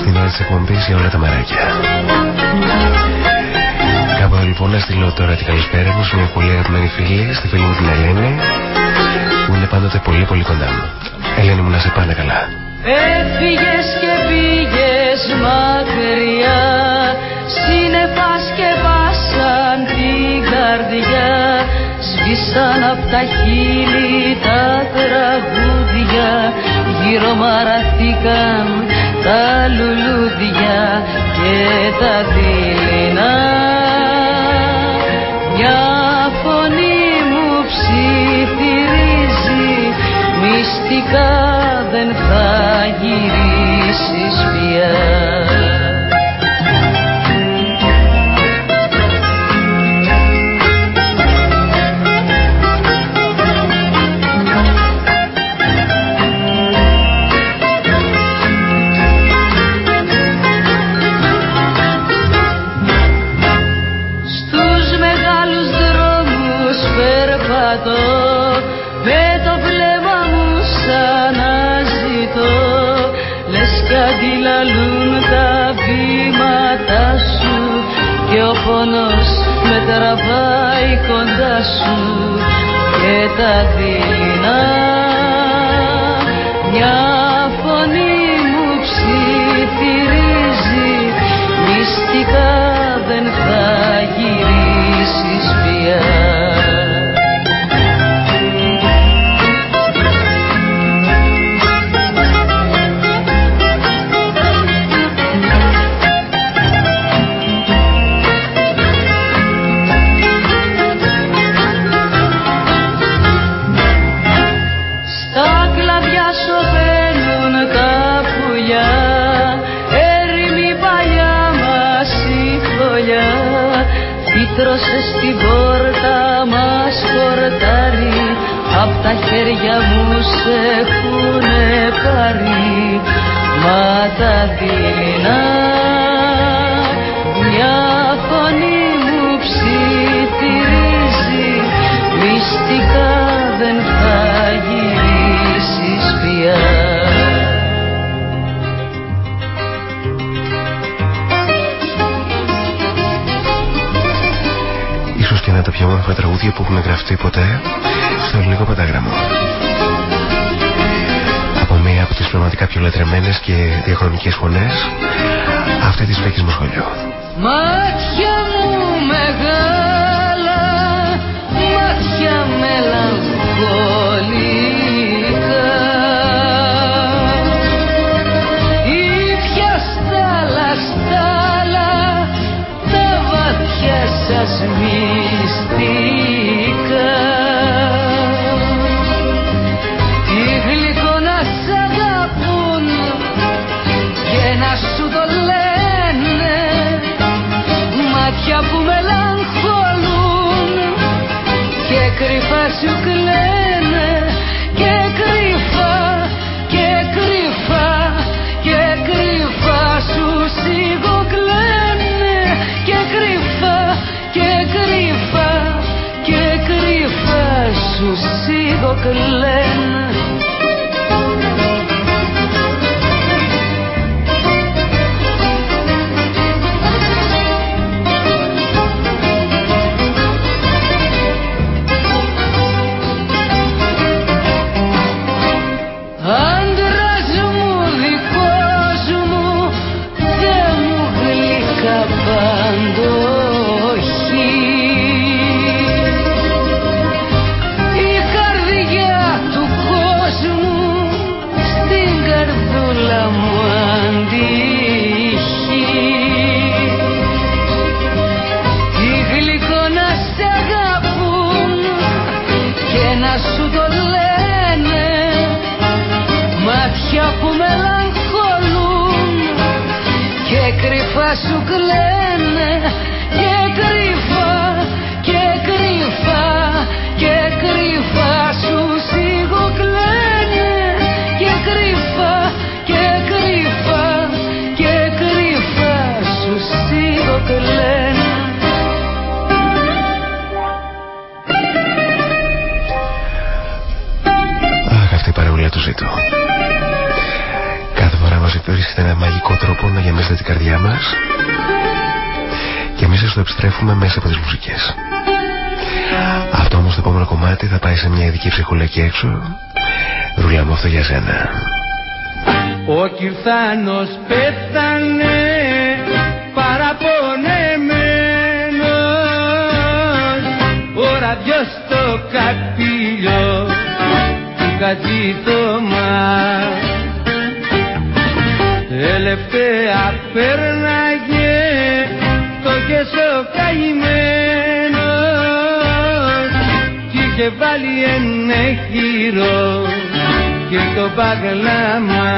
στην ώρα της εκπομπής για όλα τα μαράκια. Κάπου λοιπόν να στείλω τώρα την καλησπέρα μου σε μια πολύ αγαπημένη φίλη, στη φίλη μου την Ελένη, που είναι πάντοτε πολύ πολύ κοντά μου. Ελένη μου να σε πάνε καλά. Έφυγες και πήγες μακριά, σύννεφα σκεπάσαν την καρδιά, σβήσαν απ' τα χείλη τα τραγούδια, γύρω μαραθήκαν τα λουλούδια και τα δειλινά. Μια φωνή μου ψιθυρίζει μυστικά δεν θα γυρίσεις πια. Πόνος με τραβάει κοντά σου και τα δειλινά επιστρέφουμε μέσα από τις μουσικές. Αυτό όμως το επόμενο κομμάτι θα πάει σε μια ειδική ψυχολογική έξω. Ρούλα μου αυτό για σένα. Ο Κυρθάνος πέθανε παραπονεμένος Ο ραδιός στο καπήλιο του Χατζηθωμά Τελευταία πέρναγε το κεσό καημένος κι είχε βάλει ένα χείρο και το παγλάμα.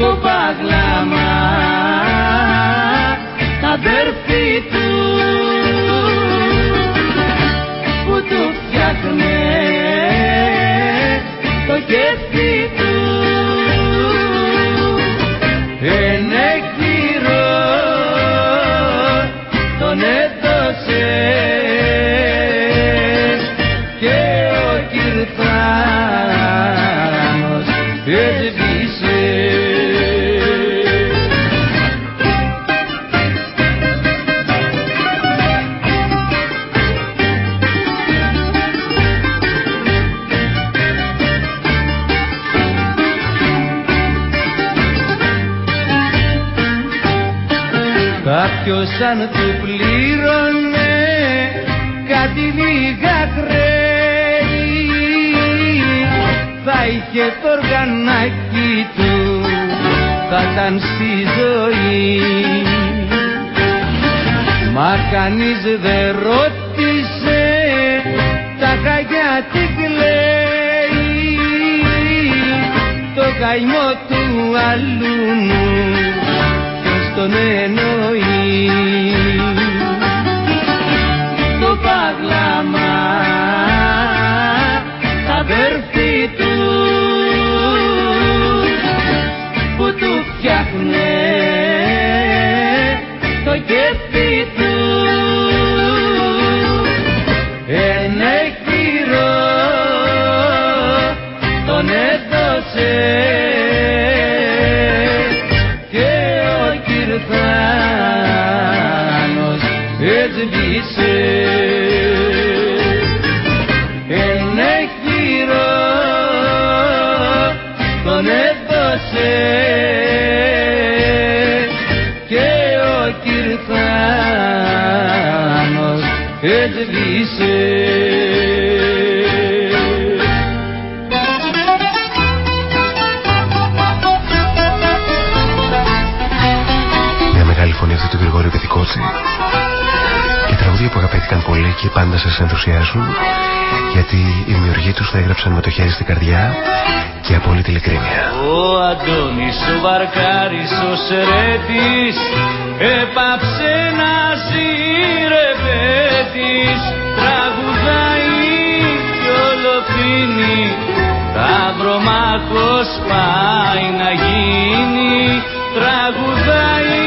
Το παγλάμα. Τα αδέρφη του που του φτιάχνε το κέφι Κάποιος αν του πλήρωνε κάτι λίγα χρέη θα είχε το οργανάκι του θα ήταν στη ζωή. Μα κανείς δεν ρώτησε τα χαγιά τι κλαίει. Το καημό του αλούνου τον εννοεί. Το παγλάμα και τραγούδια που αγαπήθηκαν πολύ και πάντα σας ενθουσιάζουν γιατί οι δημιουργοί τους θα έγραψαν με το χέρι στην καρδιά και απόλυτη ειλικρίνεια. Ο Αντώνης ο Βαρκάρης ο Σερέτης έπαψε να ζει ρεπέτης τραγουδάει κι ολοφίνει Σταυρομάχος πάει να γίνει. Τραγουδάει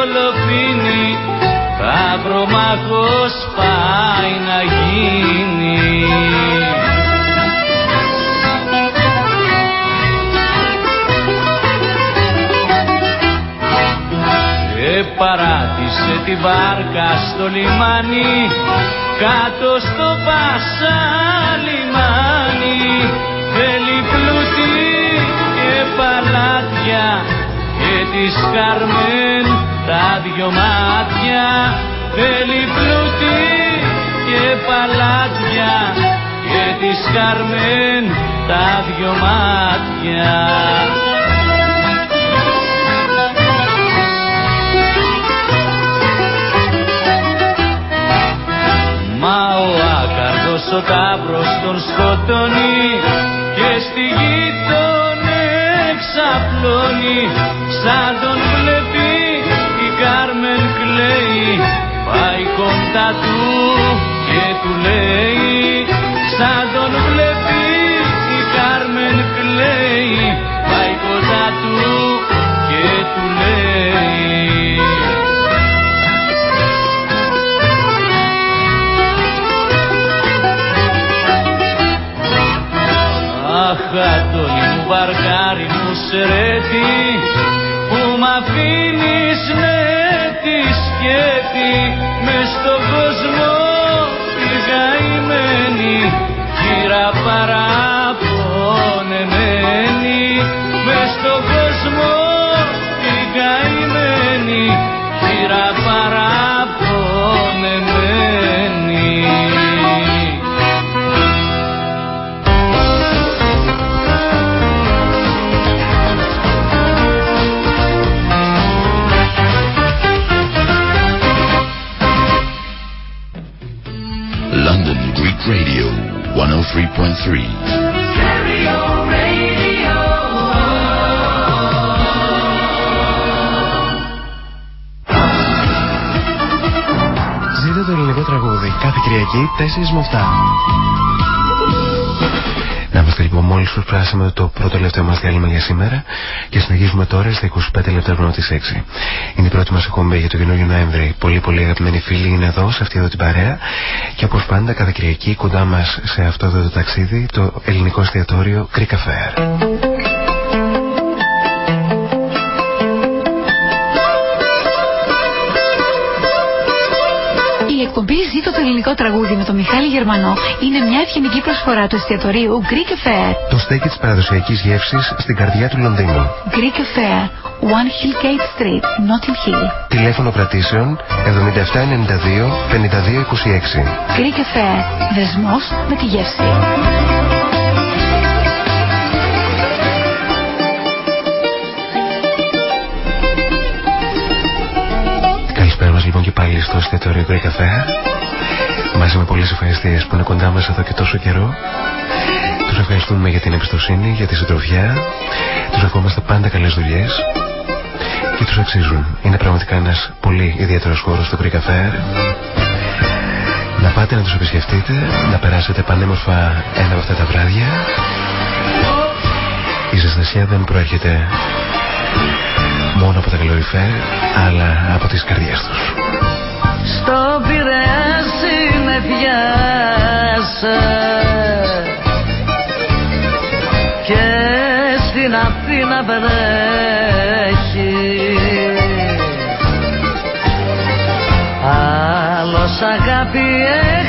ολοφίνη Σταυρομάχος πάει να γίνει τη βάρκα στο λιμάνι κάτω στο Πασά λιμάνι θέλει πλούτη και παλάτια και της Καρμέν τα δυο μάτια θέλει πλούτη και παλάτια και της Καρμέν τα δυο μάτια. Άκαρδος ο τάβρος τον σκοτώνει και στη γη τον εξαπλώνει. Σαν τον βλέπει η Κάρμεν κλαίει πάει κοντά του και του λέει. Σαν τον βλέπει η Κάρμεν κλαίει πάει κοντά του και του λέει Αντώνη μου βαρκάρι μου σερέτη που μ' αφήνεις με τη σκέτη. Μες στον κόσμο γαϊμένη γύρα παρά Ζείτε το ελληνικό τραγούδι κάθε Κυριακή 4 με 7. Να είμαστε λοιπόν μόλις προσπράσαμε το πρώτο τελευταίο μας διάλειμμα για σήμερα και συνεχίζουμε τώρα στα 25 λεπτά πριν τις 6. Είναι η πρώτη μας εκπομπή για το καινούριο Νοέμβρη. Πολύ πολύ αγαπημένοι φίλοι είναι εδώ, σε αυτή εδώ την παρέα και όπως πάντα cada Κυριακή κοντά μας σε αυτό εδώ το ταξίδι το ελληνικό εστιατόριο Greek Affair. Εκπομπή Ζήτω το ελληνικό τραγούδι με τον Μιχάλη Γερμανό είναι μια ευγενική προσφορά του εστιατορίου Greek Affair. Το στέκι της παραδοσιακής γεύσης στην καρδιά του Λονδίνου. Greek Affair, One Gate Street, Notting Hill. Τηλέφωνο κρατήσεων 7792 5226. Greek Affair, δεσμός με τη γεύση. Πάλι στο εστιατόριο Greek Cafe μαζί με πολλές ευχαριστίες που είναι κοντά μας εδώ και τόσο καιρό. Τους ευχαριστούμε για την εμπιστοσύνη, για τη συντροφιά. Τους ευχόμαστε πάντα καλές δουλειές. Και τους αξίζουν. Είναι πραγματικά ένας πολύ ιδιαίτερος χώρος στο Greek Cafe να πάτε να τους επισκεφτείτε να περάσετε πανέμορφα ένα από αυτά τα βράδια. Η ζεστασιά δεν προέρχεται μόνο από τα καλοριφέρ αλλά από τις καρδιές τους. Στο Πειραιά συνεφιάσα και στην Αθήνα βρέχει. Άλλος αγάπη έχασε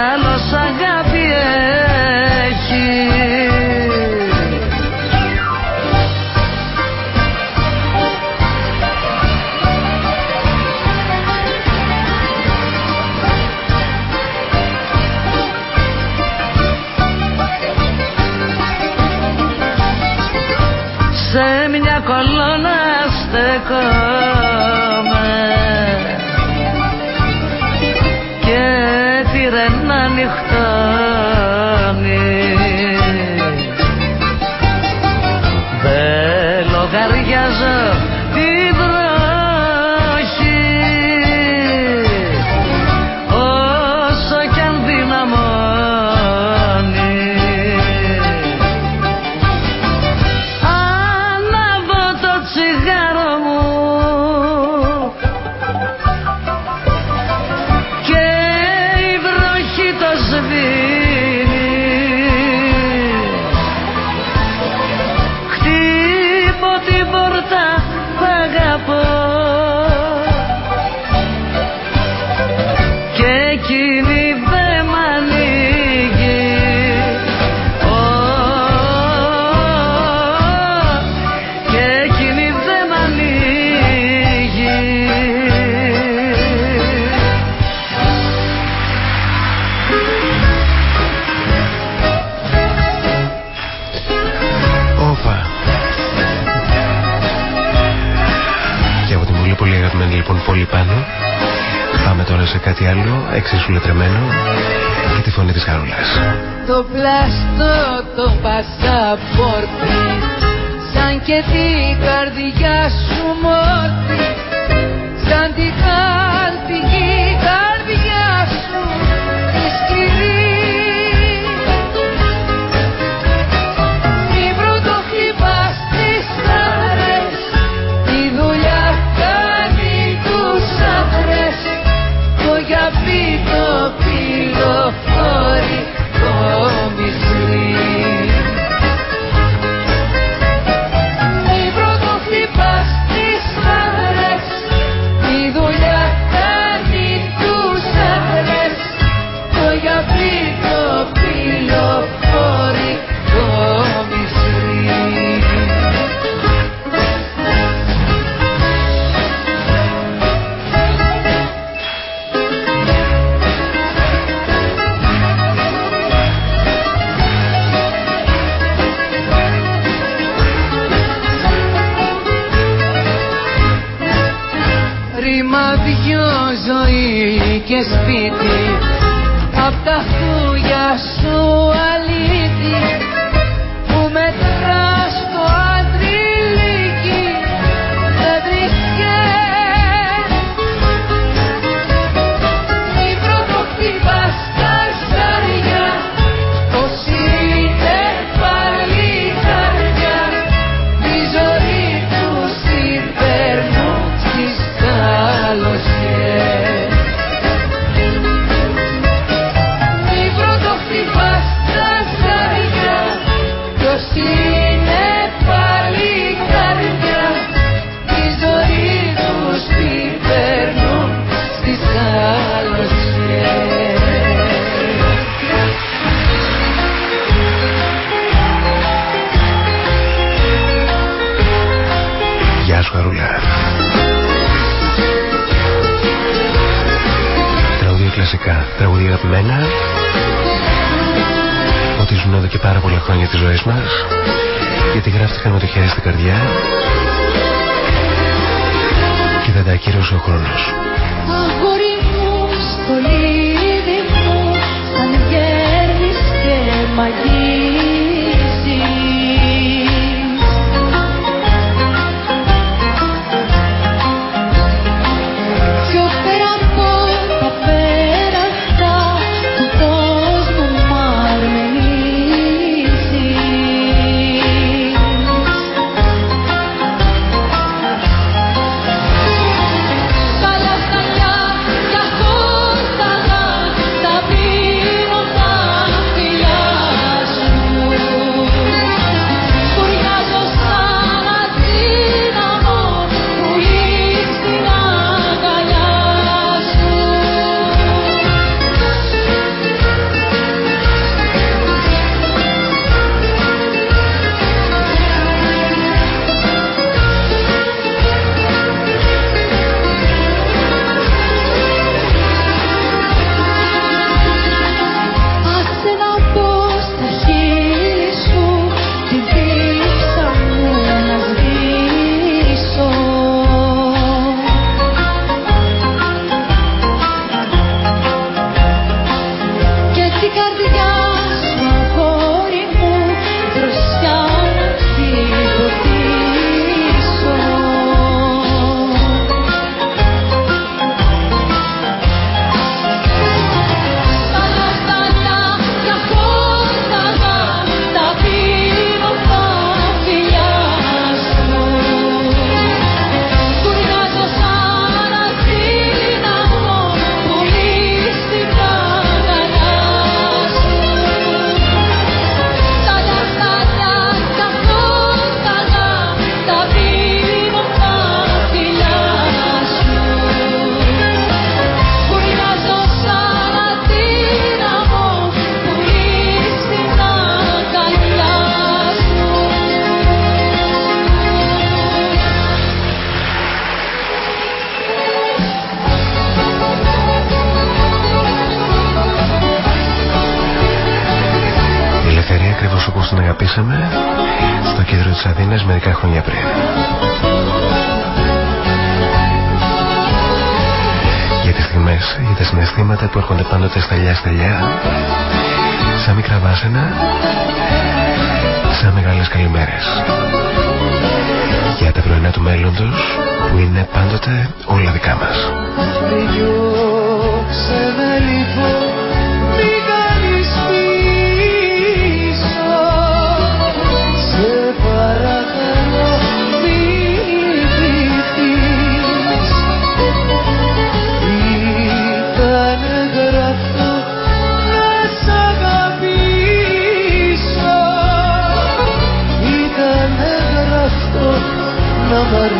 llama. Άλλο εξίσου λετρεμένο και τη φωνή της Χαρούλας. Το πλαστό το πασαπόρτι σαν και την καρδιά σου μόρτι σαν την καλπική αγαπήσαμε στο κέντρο της Αθήνας μερικά χρόνια πριν. Για τις στιγμές, για τα συναισθήματα που έρχονται πάντοτε σταλιά σταλιά, σαν μικρά βάσανα, σαν μεγάλες καλημέρες. Για τα πρωινά του μέλλοντος που είναι πάντοτε όλα δικά μας. Lord.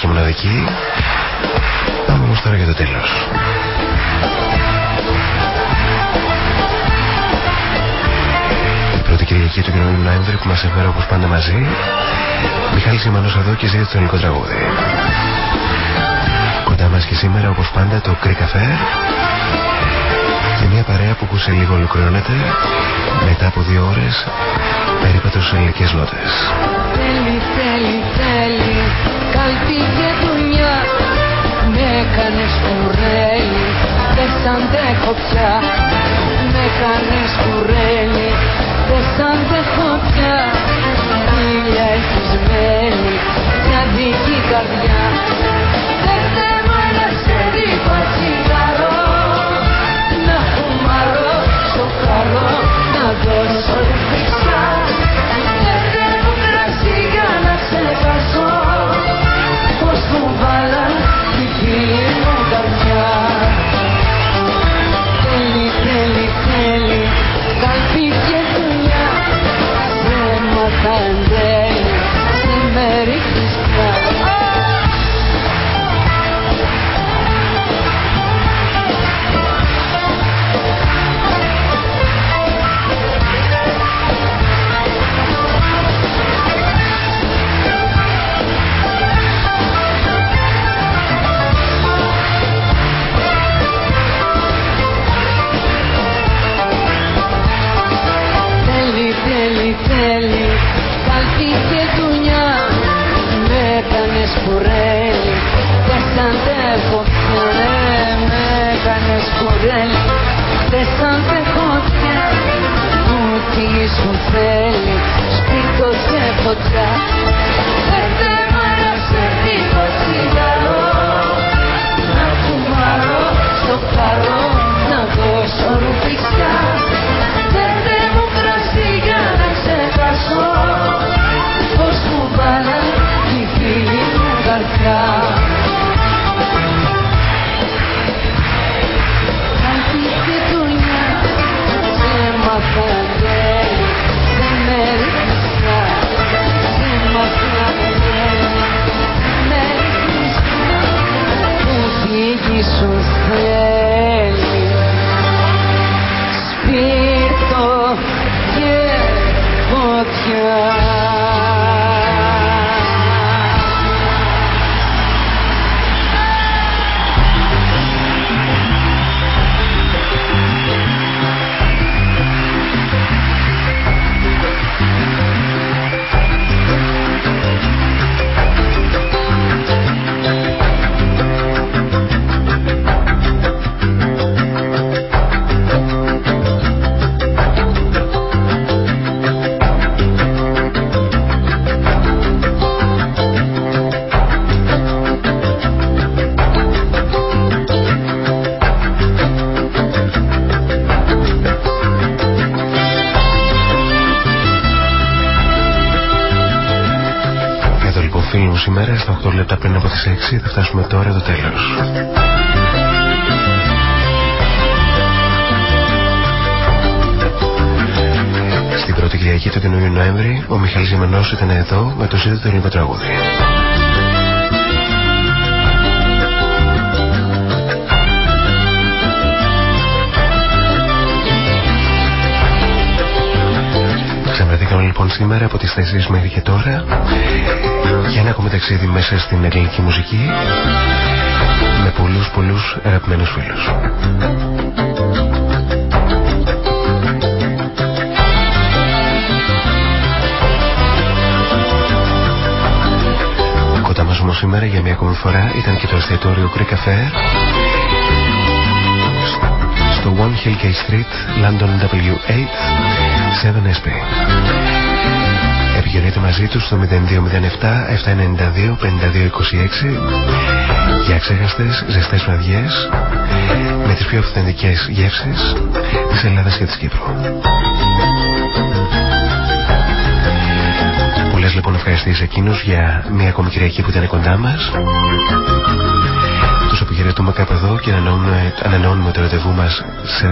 και μοναδική. Πάμε όμως τώρα για το τέλος. Την πρώτη Κυριακή του κοινωνίου Νοέμβρη που μας έφερε όπως πάντα μαζί. Μιχάλης Ιμανός εδώ και ζείτε το ελληνικό τραγούδι. Κοντά μας και σήμερα όπως πάντα το Κρυ Καφέ και μια παρέα που σε λίγο ολοκληρώνεται μετά από δύο ώρες περίπατος ελληνικές λότες θέλει, θέλει, θέλει. Καλπή και δουλειά Με έκανες κουρέλι. Δεν σ' πια Με έκανες κουρέλι. Δεν σ' αντέχω πια Ήλια έχεις μέλη Μια δική καρδιά. Δεν θέλω ένα σερίπα τσιγαρό Να φουμαρώ στο Να δώσω Σαν δεν Δες αν πεχόντια Μου τι σου θέλει Σπίτω και φωτιά. Σήμερα στα 8 λεπτά πριν από τις 6 θα φτάσουμε τώρα το τέλος. Στην πρώτη Κυριακή του καινούριου Νοέμβρη ο Μιχάλης Γεμενός ήταν εδώ με το ζήτητο ελληνικό τραγούδι. Ξαναβρεθήκαμε λοιπόν σήμερα από τις 4 μέχρι και τώρα για ένα ακόμη ταξίδι μέσα στην ελληνική μουσική με πολλούς πολλούς αγαπημένους φίλους. Κοντά μας όμως σήμερα για μια ακόμη φορά ήταν και το εστιατόριο Greek Cafe στο One Hill Gate Street, London W8, 7SP. Επικοινωνείτε μαζί τους στο 0207 792 5226 για ξέχαστες ζεστές βραδιές με τις πιο αυθεντικές γεύσεις της Ελλάδας και της Κύπρου. Πολλές λοιπόν ευχαριστήσεις εκείνους για μια ακόμη Κυριακή που ήταν κοντά μας. Τους αποχαιρετούμε κάπου εδώ και ανανεώνουμε, ανανεώνουμε το ραντεβού μας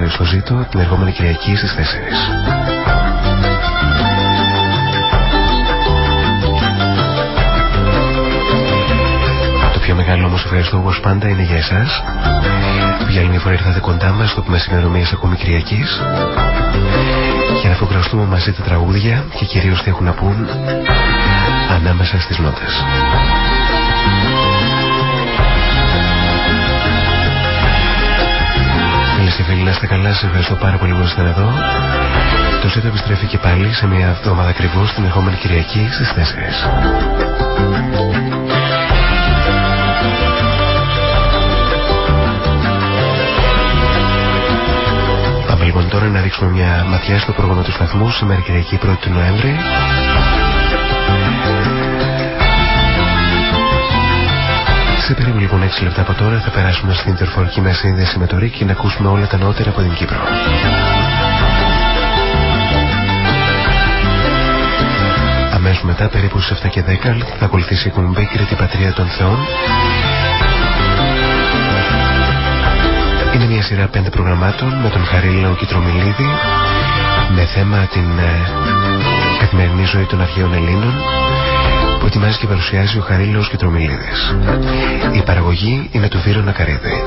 στο ζήτο την ερχόμενη Κυριακή στις 4. Μεγάλο όμως ευχαριστώ όπως πάντα είναι για εσάς που για άλλη μια φορά ήρθατε κοντά μας στο που με συνδρομίες ακόμη Κυριακής για να αφογκραστούμε μαζί τα τραγούδια και κυρίως τι έχουν να πούν ανάμεσα στις νότες. Φίλες και φίλοι, να είστε καλά, σας ευχαριστώ πάρα πολύ που ήσασταν εδώ. Το ΣΥΤΟ επιστρέφει και πάλι σε μια εβδομάδα ακριβώς την ερχόμενη Κυριακή στις 4. Τώρα να ρίξουμε μια ματιά στο πρόγραμμα του σταθμού σήμερα Κυριακή 1η του Νοέμβρη. Σε περίπου λοιπόν 6 λεπτά από τώρα θα περάσουμε στην τερφορική μας σύνδεση με το Ρίκ και να ακούσουμε όλα τα νότερα από την Κύπρο. Αμέσως μετά περίπου στις 7 και 10 θα ακολουθήσει η κουμπή την Πατρία των Θεών μια σειρά πέντε προγραμμάτων με τον Χαρίλαο Κιτρομιλίδη με θέμα την ε, καθημερινή ζωή των αρχαίων Ελλήνων που ετοιμάζει και παρουσιάζει ο Χαρίλαος Κιτρομιλίδης. Η παραγωγή είναι του Βίρονα Καρίδη.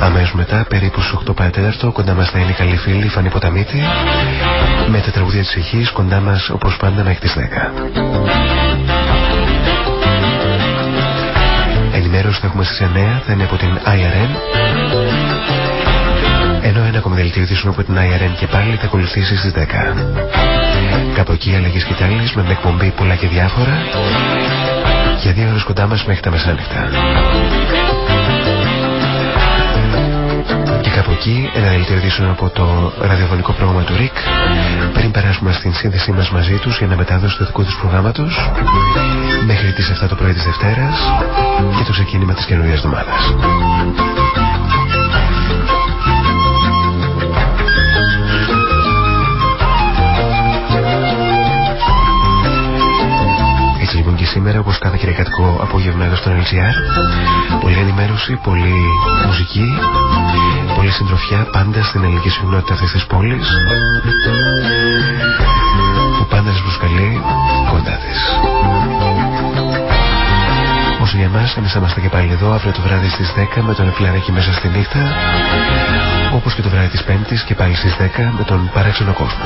Αμέσως μετά, περίπου στους 8 παρατέταρτο, κοντά μας θα είναι η καλή φίλη η Φανή Ποταμίτη με τα τραγούδια της ηχής κοντά μας όπως πάντα μέχρι τις 10. Ενημέρωση θα έχουμε στις 9 θα είναι από την IRN ενώ ένα ακόμη δελτίο ειδήσεων από την IRN και πάλι θα ακολουθήσει στις 10. Κάπου εκεί αλλαγές κοιτάλης με εκπομπή πολλά και διάφορα για δύο ώρες κοντά μας μέχρι τα μεσάνυχτα. Και κάπου εκεί ένα δελτίο από το ραδιοφωνικό πρόγραμμα του ΡΙΚ πριν περάσουμε στην σύνδεσή μας μαζί τους για να μετάδοση του δικού τους προγράμματος μέχρι τις 7 το πρωί της Δευτέρας και το ξεκίνημα της καινούριας εβδομάδας. και σήμερα όπως κάθε κυριακατικό απόγευμα εδώ στον LGR Πολύ ενημέρωση, πολύ μουσική Πολύ συντροφιά πάντα στην ελληνική συχνότητα αυτής της πόλης Που πάντα σας προσκαλεί κοντά της Όσο για εμάς εμείς θα είμαστε και πάλι εδώ αύριο το βράδυ στις 10 με τον Εφλαρέκη μέσα στη νύχτα όπως και το βράδυ της Πέμπτης και πάλι στις 10 με τον παράξενο κόσμο.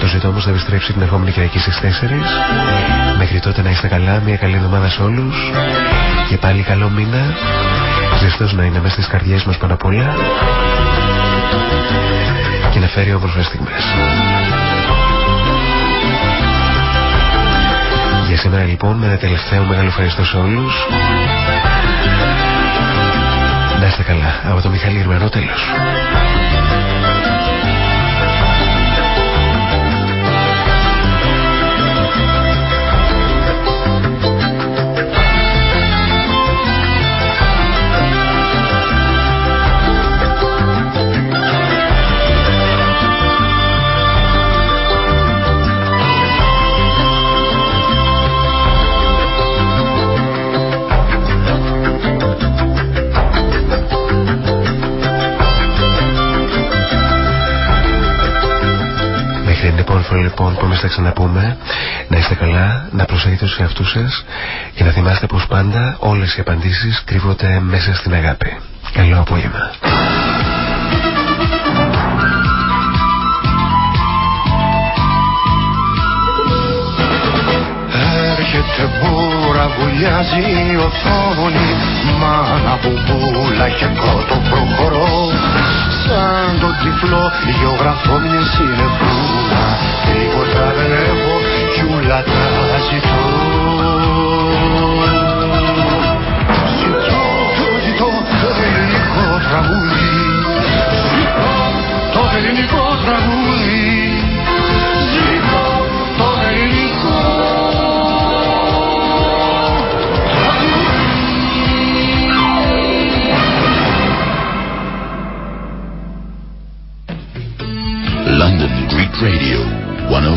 Το ζητώ όμως να επιστρέψει την ερχόμενη Κυριακή στις 4. Μέχρι τότε να είστε καλά, μια καλή εβδομάδα σε όλους. Και πάλι καλό μήνα. Χριστός να είναι μέσα στις καρδιές μας πάνω απ' όλα. Και να φέρει όμορφες στιγμές. Για σήμερα λοιπόν με ένα τελευταίο μεγάλο ευχαριστώ σε όλους. Να είστε καλά. Από το Μιχάλη Γερμανό τέλος. Εμείς θα ξαναπούμε να είστε καλά, να προσέχετε τους εαυτούς σας και να θυμάστε πως πάντα όλες οι απαντήσεις κρύβονται μέσα στην αγάπη. Καλό απόγευμα. Έρχεται μπούρα, βουλιάζει η οθόνη Μάνα μπουμπούλα και κότο προχωρώ Σαν τον τυφλό γεωγραφώ μια συνεφούλα. Τίποτα δεν έχω κι ούλα τα ζητώ. Ζητώ, το ζητώ το ελληνικό τραγούδι. Ζητώ το ελληνικό τραγούδι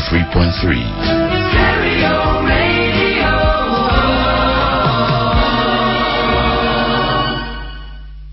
103.3